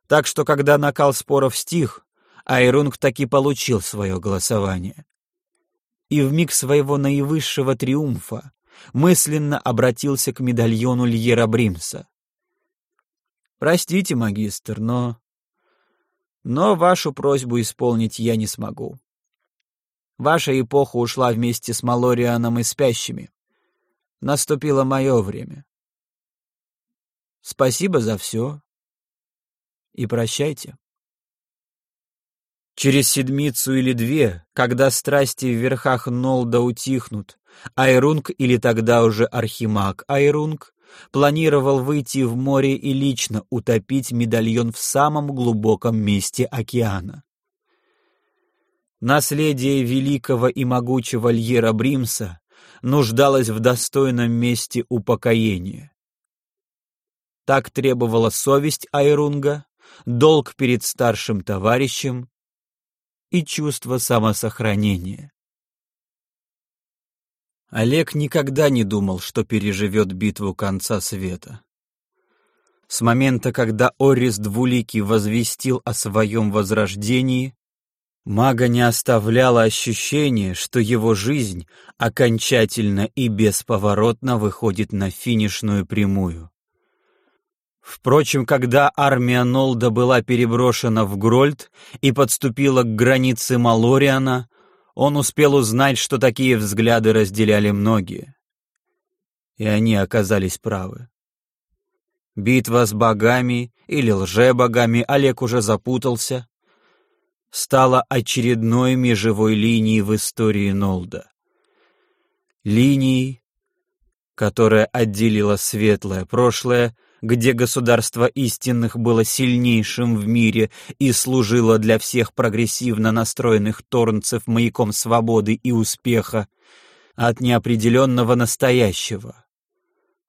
Так что, когда накал споров стих, Айрунг таки получил свое голосование. И в миг своего наивысшего триумфа мысленно обратился к медальону Льера Бримса. «Простите, магистр, но... но вашу просьбу исполнить я не смогу. Ваша эпоха ушла вместе с Малорианом и спящими. Наступило мое время. Спасибо за все. И прощайте. Через седмицу или две, когда страсти в верхах Нолда утихнут, Айрунг или тогда уже Архимаг Айрунг планировал выйти в море и лично утопить медальон в самом глубоком месте океана. Наследие великого и могучего Льера Бримса нуждалось в достойном месте упокоения. Так требовала совесть Айрунга, долг перед старшим товарищем и чувство самосохранения. Олег никогда не думал, что переживет битву конца света. С момента, когда Орис Двуликий возвестил о своем возрождении, Мага не оставляло ощущение, что его жизнь окончательно и бесповоротно выходит на финишную прямую. Впрочем, когда армия Нолда была переброшена в Грольд и подступила к границе Малориана, он успел узнать, что такие взгляды разделяли многие. И они оказались правы. Битва с богами или лже-богами Олег уже запутался, стала очередной межевой линией в истории Нолда. Линией, которая отделила светлое прошлое, где государство истинных было сильнейшим в мире и служило для всех прогрессивно настроенных торнцев маяком свободы и успеха, от неопределенного настоящего,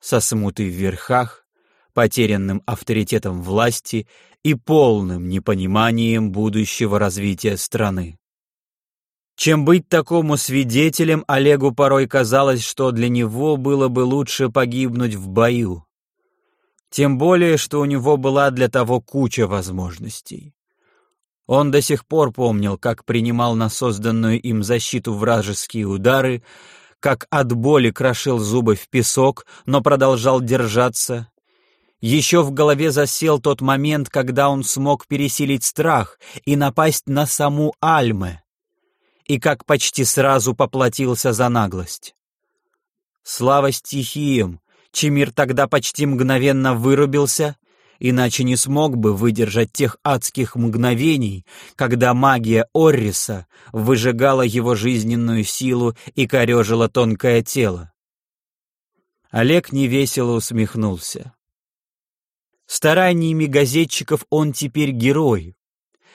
со смутой в верхах, потерянным авторитетом власти и полным непониманием будущего развития страны. Чем быть такому свидетелем, Олегу порой казалось, что для него было бы лучше погибнуть в бою. Тем более, что у него была для того куча возможностей. Он до сих пор помнил, как принимал на созданную им защиту вражеские удары, как от боли крошил зубы в песок, но продолжал держаться. Еще в голове засел тот момент, когда он смог пересилить страх и напасть на саму Альме, и как почти сразу поплатился за наглость. Слава стихиям, Чемир тогда почти мгновенно вырубился, иначе не смог бы выдержать тех адских мгновений, когда магия Орриса выжигала его жизненную силу и корежила тонкое тело. Олег невесело усмехнулся. Стараниями газетчиков он теперь герой,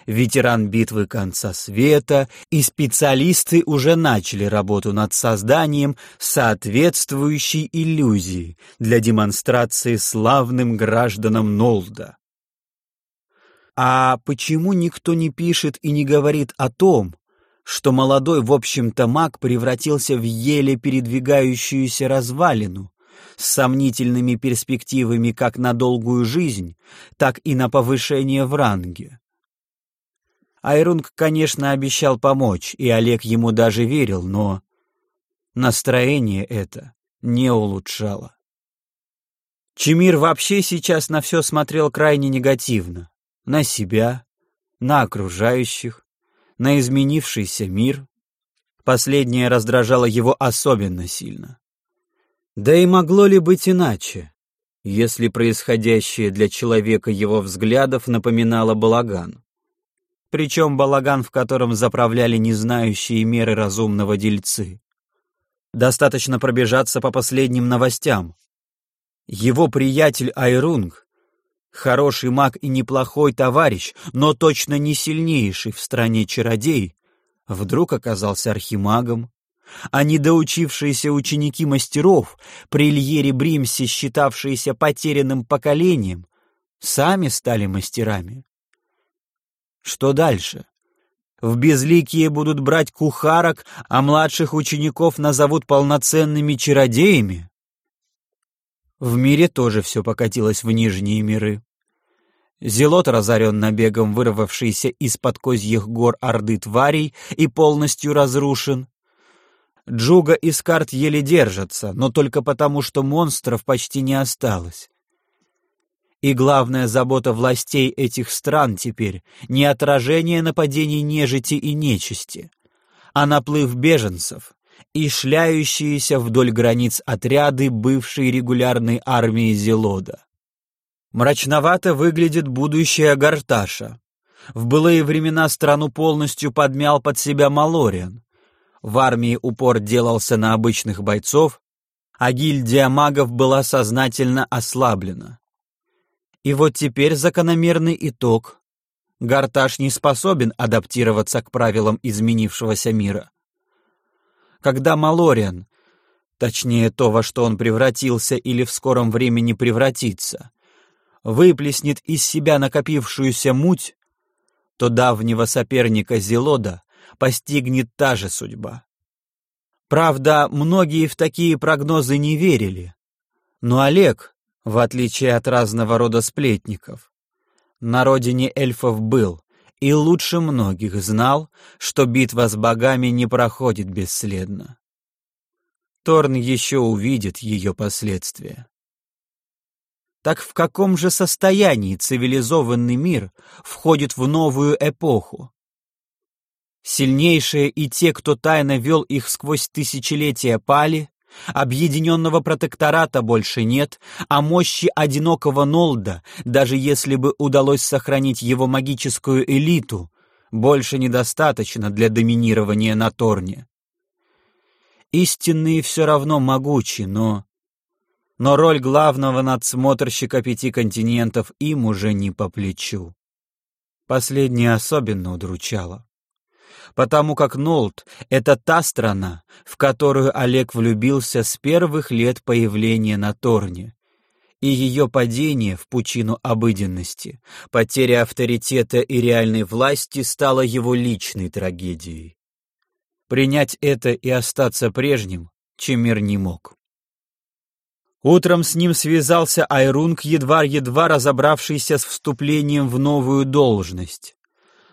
ветеран битвы конца света, и специалисты уже начали работу над созданием соответствующей иллюзии для демонстрации славным гражданам Нолда. А почему никто не пишет и не говорит о том, что молодой, в общем-то, маг превратился в еле передвигающуюся развалину, с сомнительными перспективами как на долгую жизнь, так и на повышение в ранге. Айрунг, конечно, обещал помочь, и Олег ему даже верил, но настроение это не улучшало. Чемир вообще сейчас на все смотрел крайне негативно. На себя, на окружающих, на изменившийся мир. Последнее раздражало его особенно сильно. Да и могло ли быть иначе, если происходящее для человека его взглядов напоминало балаган? причем балаган, в котором заправляли незнающие меры разумного дельцы. Достаточно пробежаться по последним новостям. Его приятель Айрунг, хороший маг и неплохой товарищ, но точно не сильнейший в стране чародей, вдруг оказался архимагом, а недоучившиеся ученики мастеров, при Ильере Бримсе считавшиеся потерянным поколением, сами стали мастерами. Что дальше? В безликие будут брать кухарок, а младших учеников назовут полноценными чародеями? В мире тоже все покатилось в нижние миры. Зелот разорен набегом вырвавшийся из-под козьих гор орды тварей и полностью разрушен. Джуга и Скарт еле держатся, но только потому, что монстров почти не осталось. И главная забота властей этих стран теперь не отражение нападений нежити и нечисти, а наплыв беженцев и шляющиеся вдоль границ отряды бывшей регулярной армии Зелода. Мрачновато выглядит будущее Гарташа. В былые времена страну полностью подмял под себя Малориан. В армии упор делался на обычных бойцов, а гильдия магов была сознательно ослаблена. И вот теперь закономерный итог. Гарташ не способен адаптироваться к правилам изменившегося мира. Когда Малориан, точнее то, во что он превратился или в скором времени превратится, выплеснет из себя накопившуюся муть, то давнего соперника Зелода постигнет та же судьба. Правда, многие в такие прогнозы не верили, но Олег, в отличие от разного рода сплетников. На родине эльфов был, и лучше многих знал, что битва с богами не проходит бесследно. Торн еще увидит ее последствия. Так в каком же состоянии цивилизованный мир входит в новую эпоху? Сильнейшие и те, кто тайно вел их сквозь тысячелетия, пали, Объединенного протектората больше нет, а мощи одинокого Нолда, даже если бы удалось сохранить его магическую элиту, больше недостаточно для доминирования на Торне. Истинные все равно могучи, но... Но роль главного надсмотрщика пяти континентов им уже не по плечу. Последнее особенно удручало. Потому как Нолт — это та страна, в которую Олег влюбился с первых лет появления на Торне, и ее падение в пучину обыденности, потеря авторитета и реальной власти стало его личной трагедией. Принять это и остаться прежним Чемир не мог. Утром с ним связался Айрунг, едва-едва разобравшийся с вступлением в новую должность.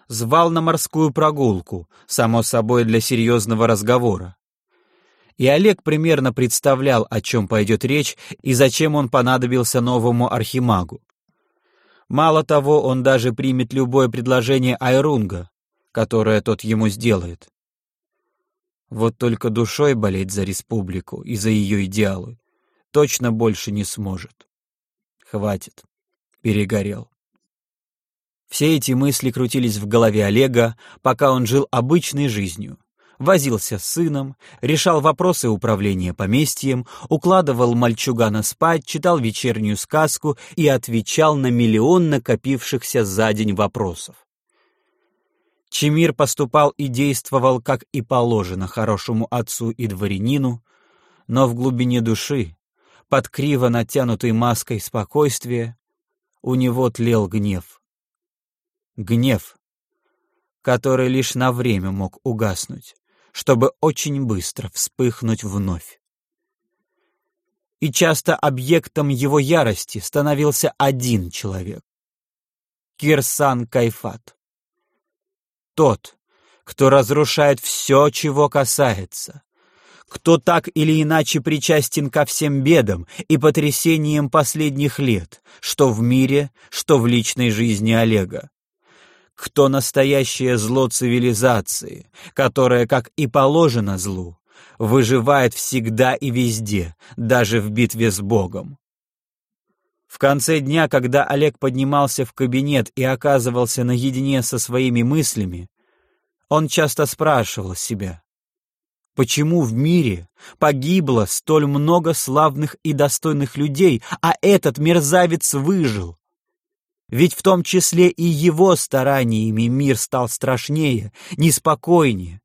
Звал на морскую прогулку, само собой для серьезного разговора и Олег примерно представлял, о чем пойдет речь и зачем он понадобился новому архимагу. Мало того, он даже примет любое предложение Айрунга, которое тот ему сделает. Вот только душой болеть за республику и за ее идеалы точно больше не сможет. Хватит. Перегорел. Все эти мысли крутились в голове Олега, пока он жил обычной жизнью, возился с сыном, решал вопросы управления поместьем, укладывал мальчугана спать, читал вечернюю сказку и отвечал на миллион накопившихся за день вопросов. Чемир поступал и действовал, как и положено хорошему отцу и дворянину, но в глубине души, под криво натянутой маской спокойствия, у него тлел гнев. Гнев, который лишь на время мог угаснуть чтобы очень быстро вспыхнуть вновь. И часто объектом его ярости становился один человек — Кирсан Кайфат. Тот, кто разрушает все, чего касается, кто так или иначе причастен ко всем бедам и потрясениям последних лет, что в мире, что в личной жизни Олега кто настоящее зло цивилизации, которое, как и положено злу, выживает всегда и везде, даже в битве с Богом. В конце дня, когда Олег поднимался в кабинет и оказывался наедине со своими мыслями, он часто спрашивал себя, почему в мире погибло столь много славных и достойных людей, а этот мерзавец выжил? Ведь в том числе и его стараниями мир стал страшнее, неспокойнее,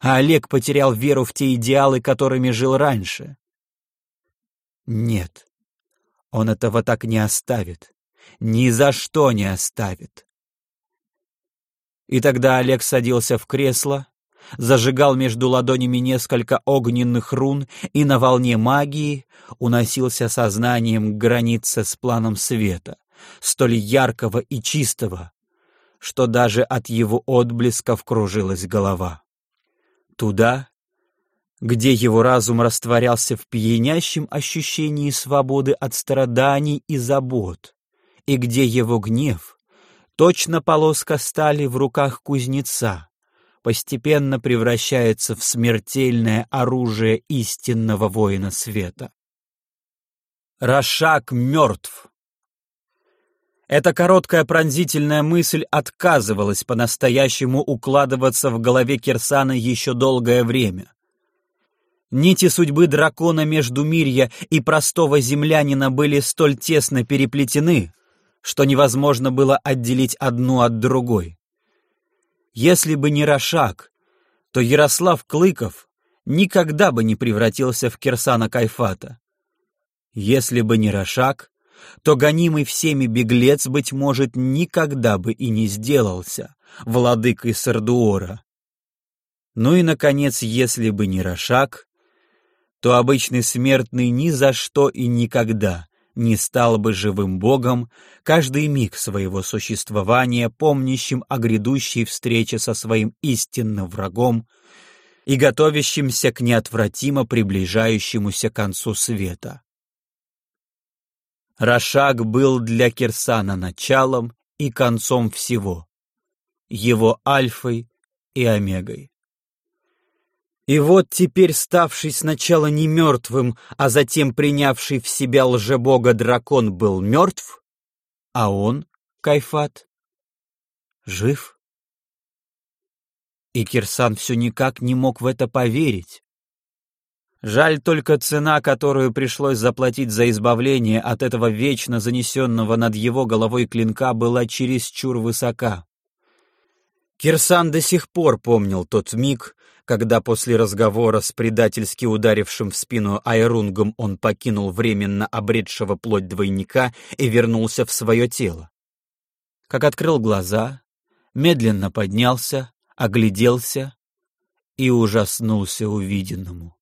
а Олег потерял веру в те идеалы, которыми жил раньше. Нет, он этого так не оставит, ни за что не оставит. И тогда Олег садился в кресло, зажигал между ладонями несколько огненных рун и на волне магии уносился сознанием к границе с планом света столь яркого и чистого, что даже от его отблесков кружилась голова. Туда, где его разум растворялся в пьянящем ощущении свободы от страданий и забот, и где его гнев, точно полоска стали в руках кузнеца, постепенно превращается в смертельное оружие истинного воина света. Рашак мертв. Эта короткая пронзительная мысль отказывалась по-настоящему укладываться в голове Кирсана еще долгое время. Нити судьбы дракона Междумирья и простого землянина были столь тесно переплетены, что невозможно было отделить одну от другой. Если бы не Рошак, то Ярослав Клыков никогда бы не превратился в Кирсана Кайфата. Если бы не Рошак, то гонимый всеми беглец, быть может, никогда бы и не сделался владыкой Сардуора. Ну и, наконец, если бы не Рошак, то обычный смертный ни за что и никогда не стал бы живым богом, каждый миг своего существования помнящим о грядущей встрече со своим истинным врагом и готовящимся к неотвратимо приближающемуся концу света. Рашак был для Кирсана началом и концом всего, его альфой и омегой. И вот теперь ставший сначала не мертвым, а затем принявший в себя лжебога дракон был мертв, а он, Кайфат, жив. И Кирсан все никак не мог в это поверить. Жаль только цена, которую пришлось заплатить за избавление от этого вечно занесенного над его головой клинка, была чересчур высока. Кирсан до сих пор помнил тот миг, когда после разговора с предательски ударившим в спину Айрунгом он покинул временно обретшего плоть двойника и вернулся в свое тело. Как открыл глаза, медленно поднялся, огляделся и ужаснулся увиденному.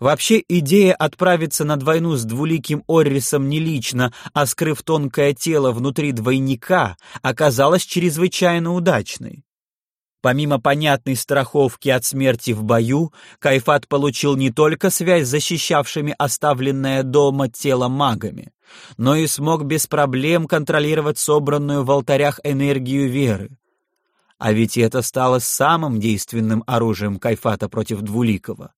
Вообще идея отправиться на войну с двуликим Оррисом не лично, а скрыв тонкое тело внутри двойника, оказалась чрезвычайно удачной. Помимо понятной страховки от смерти в бою, Кайфат получил не только связь с защищавшими оставленное дома тело магами, но и смог без проблем контролировать собранную в алтарях энергию веры. А ведь это стало самым действенным оружием Кайфата против Двуликова.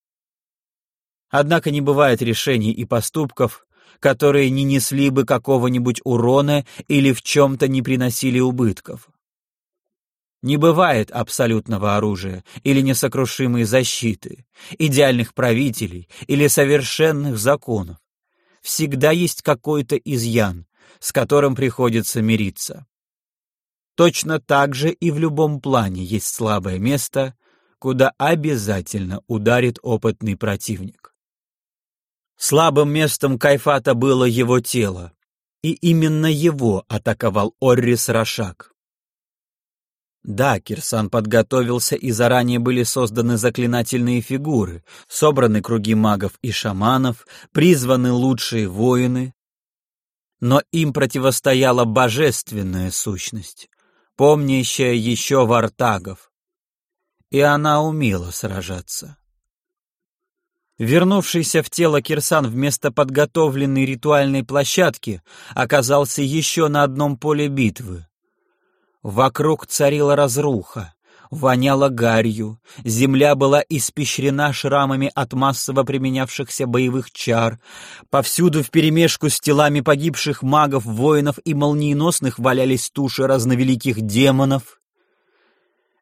Однако не бывает решений и поступков, которые не несли бы какого-нибудь урона или в чем-то не приносили убытков. Не бывает абсолютного оружия или несокрушимой защиты, идеальных правителей или совершенных законов. Всегда есть какой-то изъян, с которым приходится мириться. Точно так же и в любом плане есть слабое место, куда обязательно ударит опытный противник. Слабым местом Кайфата было его тело, и именно его атаковал Оррис Рашак. Да, Кирсан подготовился, и заранее были созданы заклинательные фигуры, собраны круги магов и шаманов, призваны лучшие воины. Но им противостояла божественная сущность, помнящая еще вартагов. И она умела сражаться. Вернувшийся в тело Кирсан вместо подготовленной ритуальной площадки оказался еще на одном поле битвы. Вокруг царила разруха, воняло гарью, земля была испещрена шрамами от массово применявшихся боевых чар, повсюду вперемешку с телами погибших магов, воинов и молниеносных валялись туши разновеликих демонов,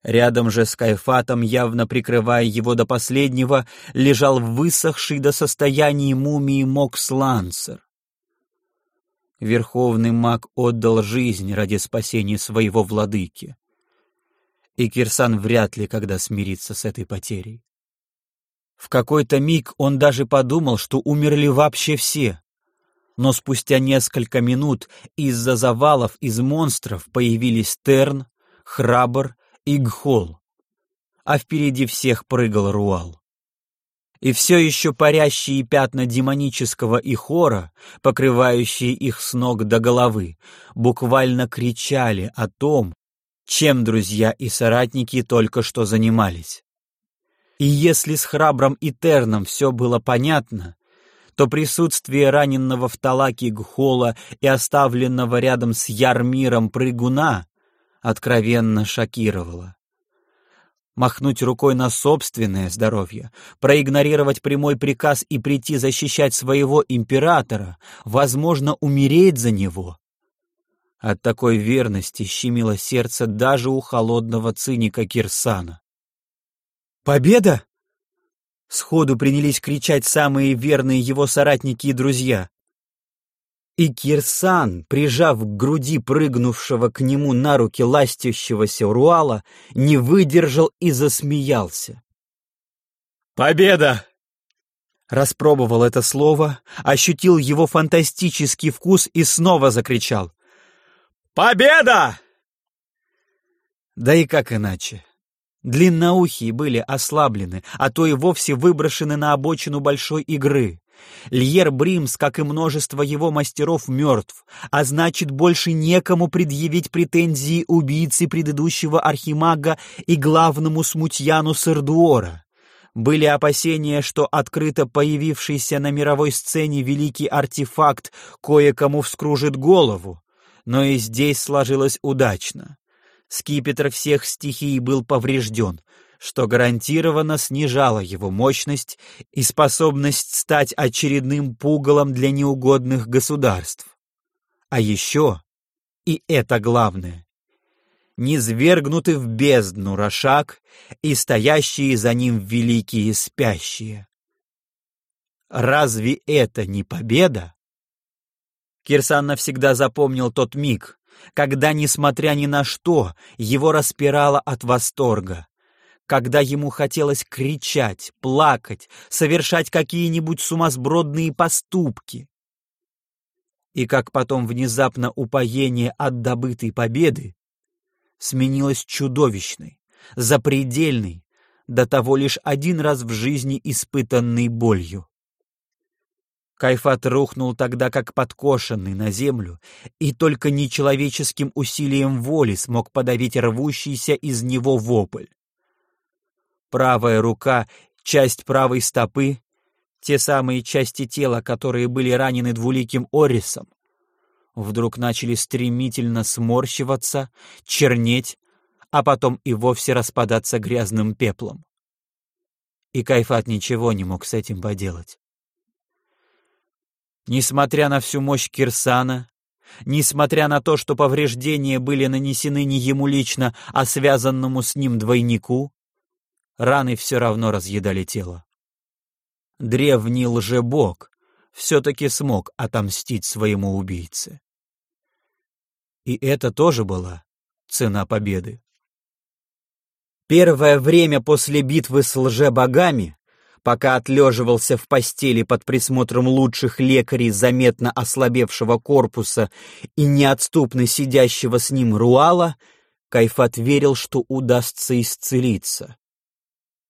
Рядом же с Кайфатом, явно прикрывая его до последнего, лежал высохший до состояния мумии Мокс Лансер. Верховный маг отдал жизнь ради спасения своего владыки. И Кирсан вряд ли когда смирится с этой потерей. В какой-то миг он даже подумал, что умерли вообще все. Но спустя несколько минут из-за завалов из монстров появились Терн, Храбр Игхол, а впереди всех прыгал Руал. И все еще парящие пятна демонического ихора, покрывающие их с ног до головы, буквально кричали о том, чем друзья и соратники только что занимались. И если с храбром и терном все было понятно, то присутствие раненного в талаке Гхола и оставленного рядом с Ярмиром прыгуна откровенно шокировало. Махнуть рукой на собственное здоровье, проигнорировать прямой приказ и прийти защищать своего императора, возможно, умереть за него. От такой верности щемило сердце даже у холодного циника Кирсана. «Победа!» Сходу принялись кричать самые верные его соратники и друзья. И Кирсан, прижав к груди прыгнувшего к нему на руки ластящегося Руала, не выдержал и засмеялся. «Победа!» Распробовал это слово, ощутил его фантастический вкус и снова закричал. «Победа!» Да и как иначе? Длинноухие были ослаблены, а то и вовсе выброшены на обочину большой игры. Льер Бримс, как и множество его мастеров, мертв, а значит, больше некому предъявить претензии убийце предыдущего архимага и главному смутьяну Сардуора. Были опасения, что открыто появившийся на мировой сцене великий артефакт кое-кому вскружит голову, но и здесь сложилось удачно. Скипетр всех стихий был поврежден, что гарантированно снижало его мощность и способность стать очередным пугалом для неугодных государств. А еще, и это главное, низвергнуты в бездну Рошак и стоящие за ним великие спящие. Разве это не победа? Кирсан навсегда запомнил тот миг, когда, несмотря ни на что, его распирало от восторга, когда ему хотелось кричать, плакать, совершать какие-нибудь сумасбродные поступки. И как потом внезапно упоение от добытой победы сменилось чудовищной, запредельной, до того лишь один раз в жизни испытанной болью. Кайфат рухнул тогда как подкошенный на землю, и только нечеловеческим усилием воли смог подавить рвущийся из него вопль. Правая рука, часть правой стопы, те самые части тела, которые были ранены двуликим Орисом, вдруг начали стремительно сморщиваться, чернеть, а потом и вовсе распадаться грязным пеплом. И Кайфат ничего не мог с этим поделать. Несмотря на всю мощь Кирсана, несмотря на то, что повреждения были нанесены не ему лично, а связанному с ним двойнику, раны все равно разъедали тело. Древний лжебог все-таки смог отомстить своему убийце. И это тоже была цена победы. Первое время после битвы с лжебогами, пока отлеживался в постели под присмотром лучших лекарей заметно ослабевшего корпуса и неотступно сидящего с ним Руала, Кайфат верил, что удастся исцелиться.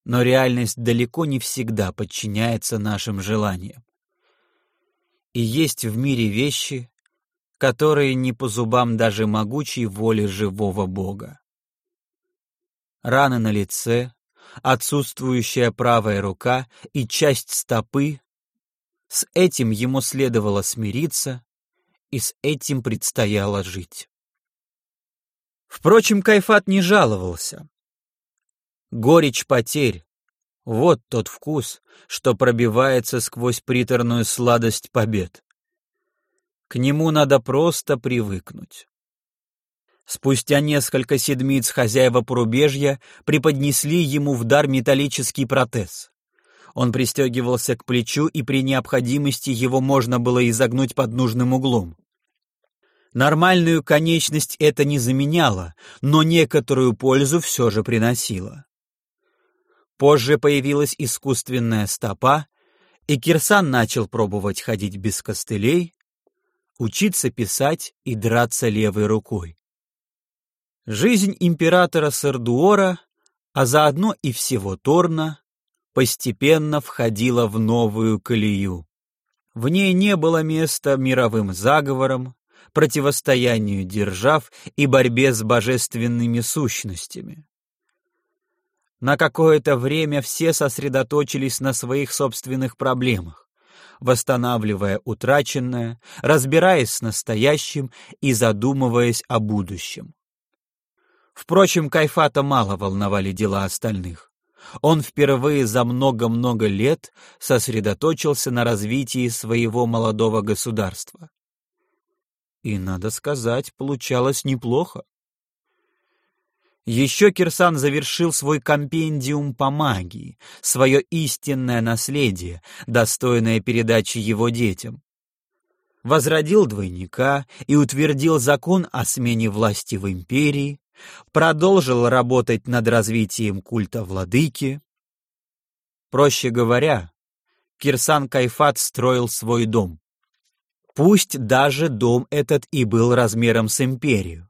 Но реальность далеко не всегда подчиняется нашим желаниям. И есть в мире вещи, которые не по зубам даже могучей воли живого Бога раны на лице, отсутствующая правая рука и часть стопы. С этим ему следовало смириться, и с этим предстояло жить. Впрочем, Кайфат не жаловался. Горечь потерь — вот тот вкус, что пробивается сквозь приторную сладость побед. К нему надо просто привыкнуть. Спустя несколько седмиц хозяева порубежья преподнесли ему в дар металлический протез. Он пристегивался к плечу, и при необходимости его можно было изогнуть под нужным углом. Нормальную конечность это не заменяло, но некоторую пользу все же приносило. Позже появилась искусственная стопа, и Кирсан начал пробовать ходить без костылей, учиться писать и драться левой рукой. Жизнь императора Сардуора, а заодно и всего Торна, постепенно входила в новую колею. В ней не было места мировым заговорам, противостоянию держав и борьбе с божественными сущностями. На какое-то время все сосредоточились на своих собственных проблемах, восстанавливая утраченное, разбираясь с настоящим и задумываясь о будущем. Впрочем, Кайфата мало волновали дела остальных. Он впервые за много-много лет сосредоточился на развитии своего молодого государства. И, надо сказать, получалось неплохо. Еще Кирсан завершил свой компендиум по магии, свое истинное наследие, достойное передачи его детям. Возродил двойника и утвердил закон о смене власти в империи, продолжил работать над развитием культа владыки. Проще говоря, Кирсан Кайфат строил свой дом. Пусть даже дом этот и был размером с империю.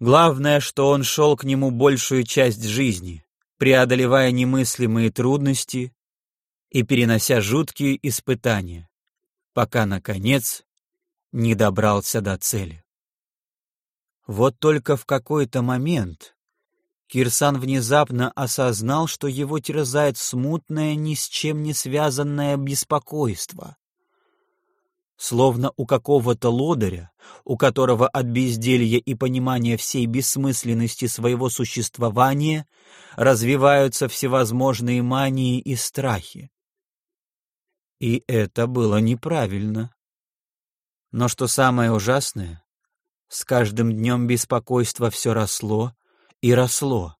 Главное, что он шел к нему большую часть жизни, преодолевая немыслимые трудности и перенося жуткие испытания, пока, наконец, не добрался до цели. Вот только в какой-то момент Кирсан внезапно осознал, что его терзает смутное, ни с чем не связанное беспокойство. Словно у какого-то лодыря, у которого от безделья и понимания всей бессмысленности своего существования развиваются всевозможные мании и страхи. И это было неправильно. Но что самое ужасное, с каждым днем беспокойство все росло и росло,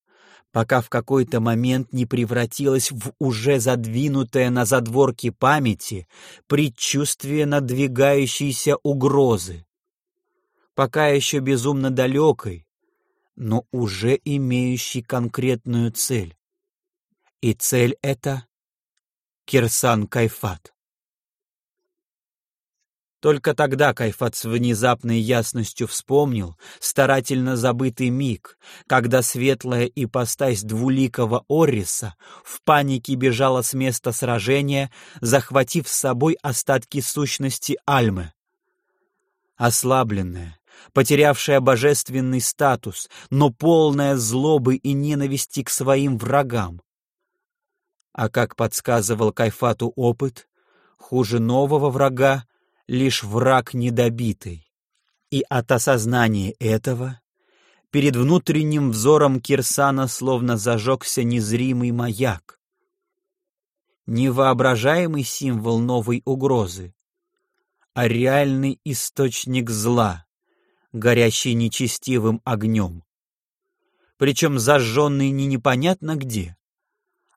пока в какой-то момент не превратилось в уже задвинутое на задворки памяти предчувствие надвигающейся угрозы. пока еще безумно далекой, но уже имеющей конкретную цель. И цель эта — Кирсан Кайфат. Только тогда Кайфат с внезапной ясностью вспомнил старательно забытый миг, когда светлая ипостась двуликого Орриса в панике бежала с места сражения, захватив с собой остатки сущности Альмы. Ослабленная, потерявшая божественный статус, но полная злобы и ненависти к своим врагам. А как подсказывал Кайфату опыт, хуже нового врага лишь враг недобитый. И от осознания этого перед внутренним взором Кирсана словно зажегся незримый маяк. Невоображаемый символ новой угрозы, а реальный источник зла, горящий нечестивым огнем. Причем зажженный не непонятно где,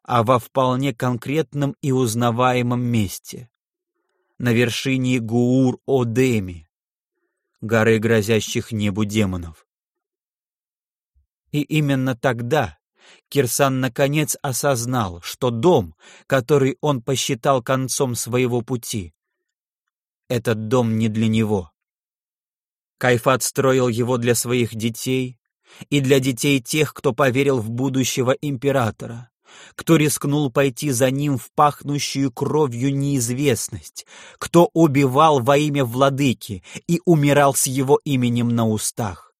а во вполне конкретном и узнаваемом месте на вершине Гуур-Одеми, горы грозящих небу демонов. И именно тогда Кирсан наконец осознал, что дом, который он посчитал концом своего пути, этот дом не для него. Кайфат строил его для своих детей и для детей тех, кто поверил в будущего императора кто рискнул пойти за ним в пахнущую кровью неизвестность, кто убивал во имя владыки и умирал с его именем на устах.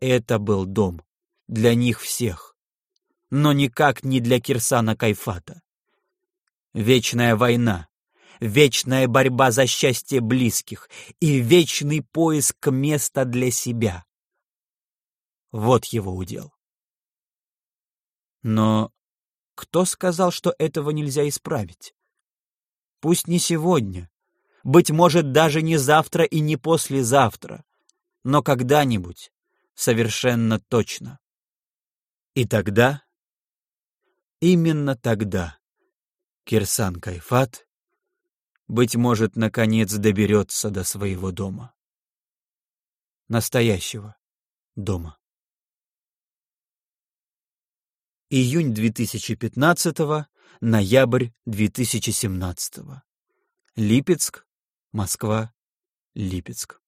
Это был дом для них всех, но никак не для Кирсана Кайфата. Вечная война, вечная борьба за счастье близких и вечный поиск места для себя. Вот его удел. Но кто сказал, что этого нельзя исправить? Пусть не сегодня, быть может, даже не завтра и не послезавтра, но когда-нибудь, совершенно точно. И тогда, именно тогда, Кирсан Кайфат, быть может, наконец доберется до своего дома. Настоящего дома. Июнь 2015, ноябрь 2017. Липецк, Москва, Липецк.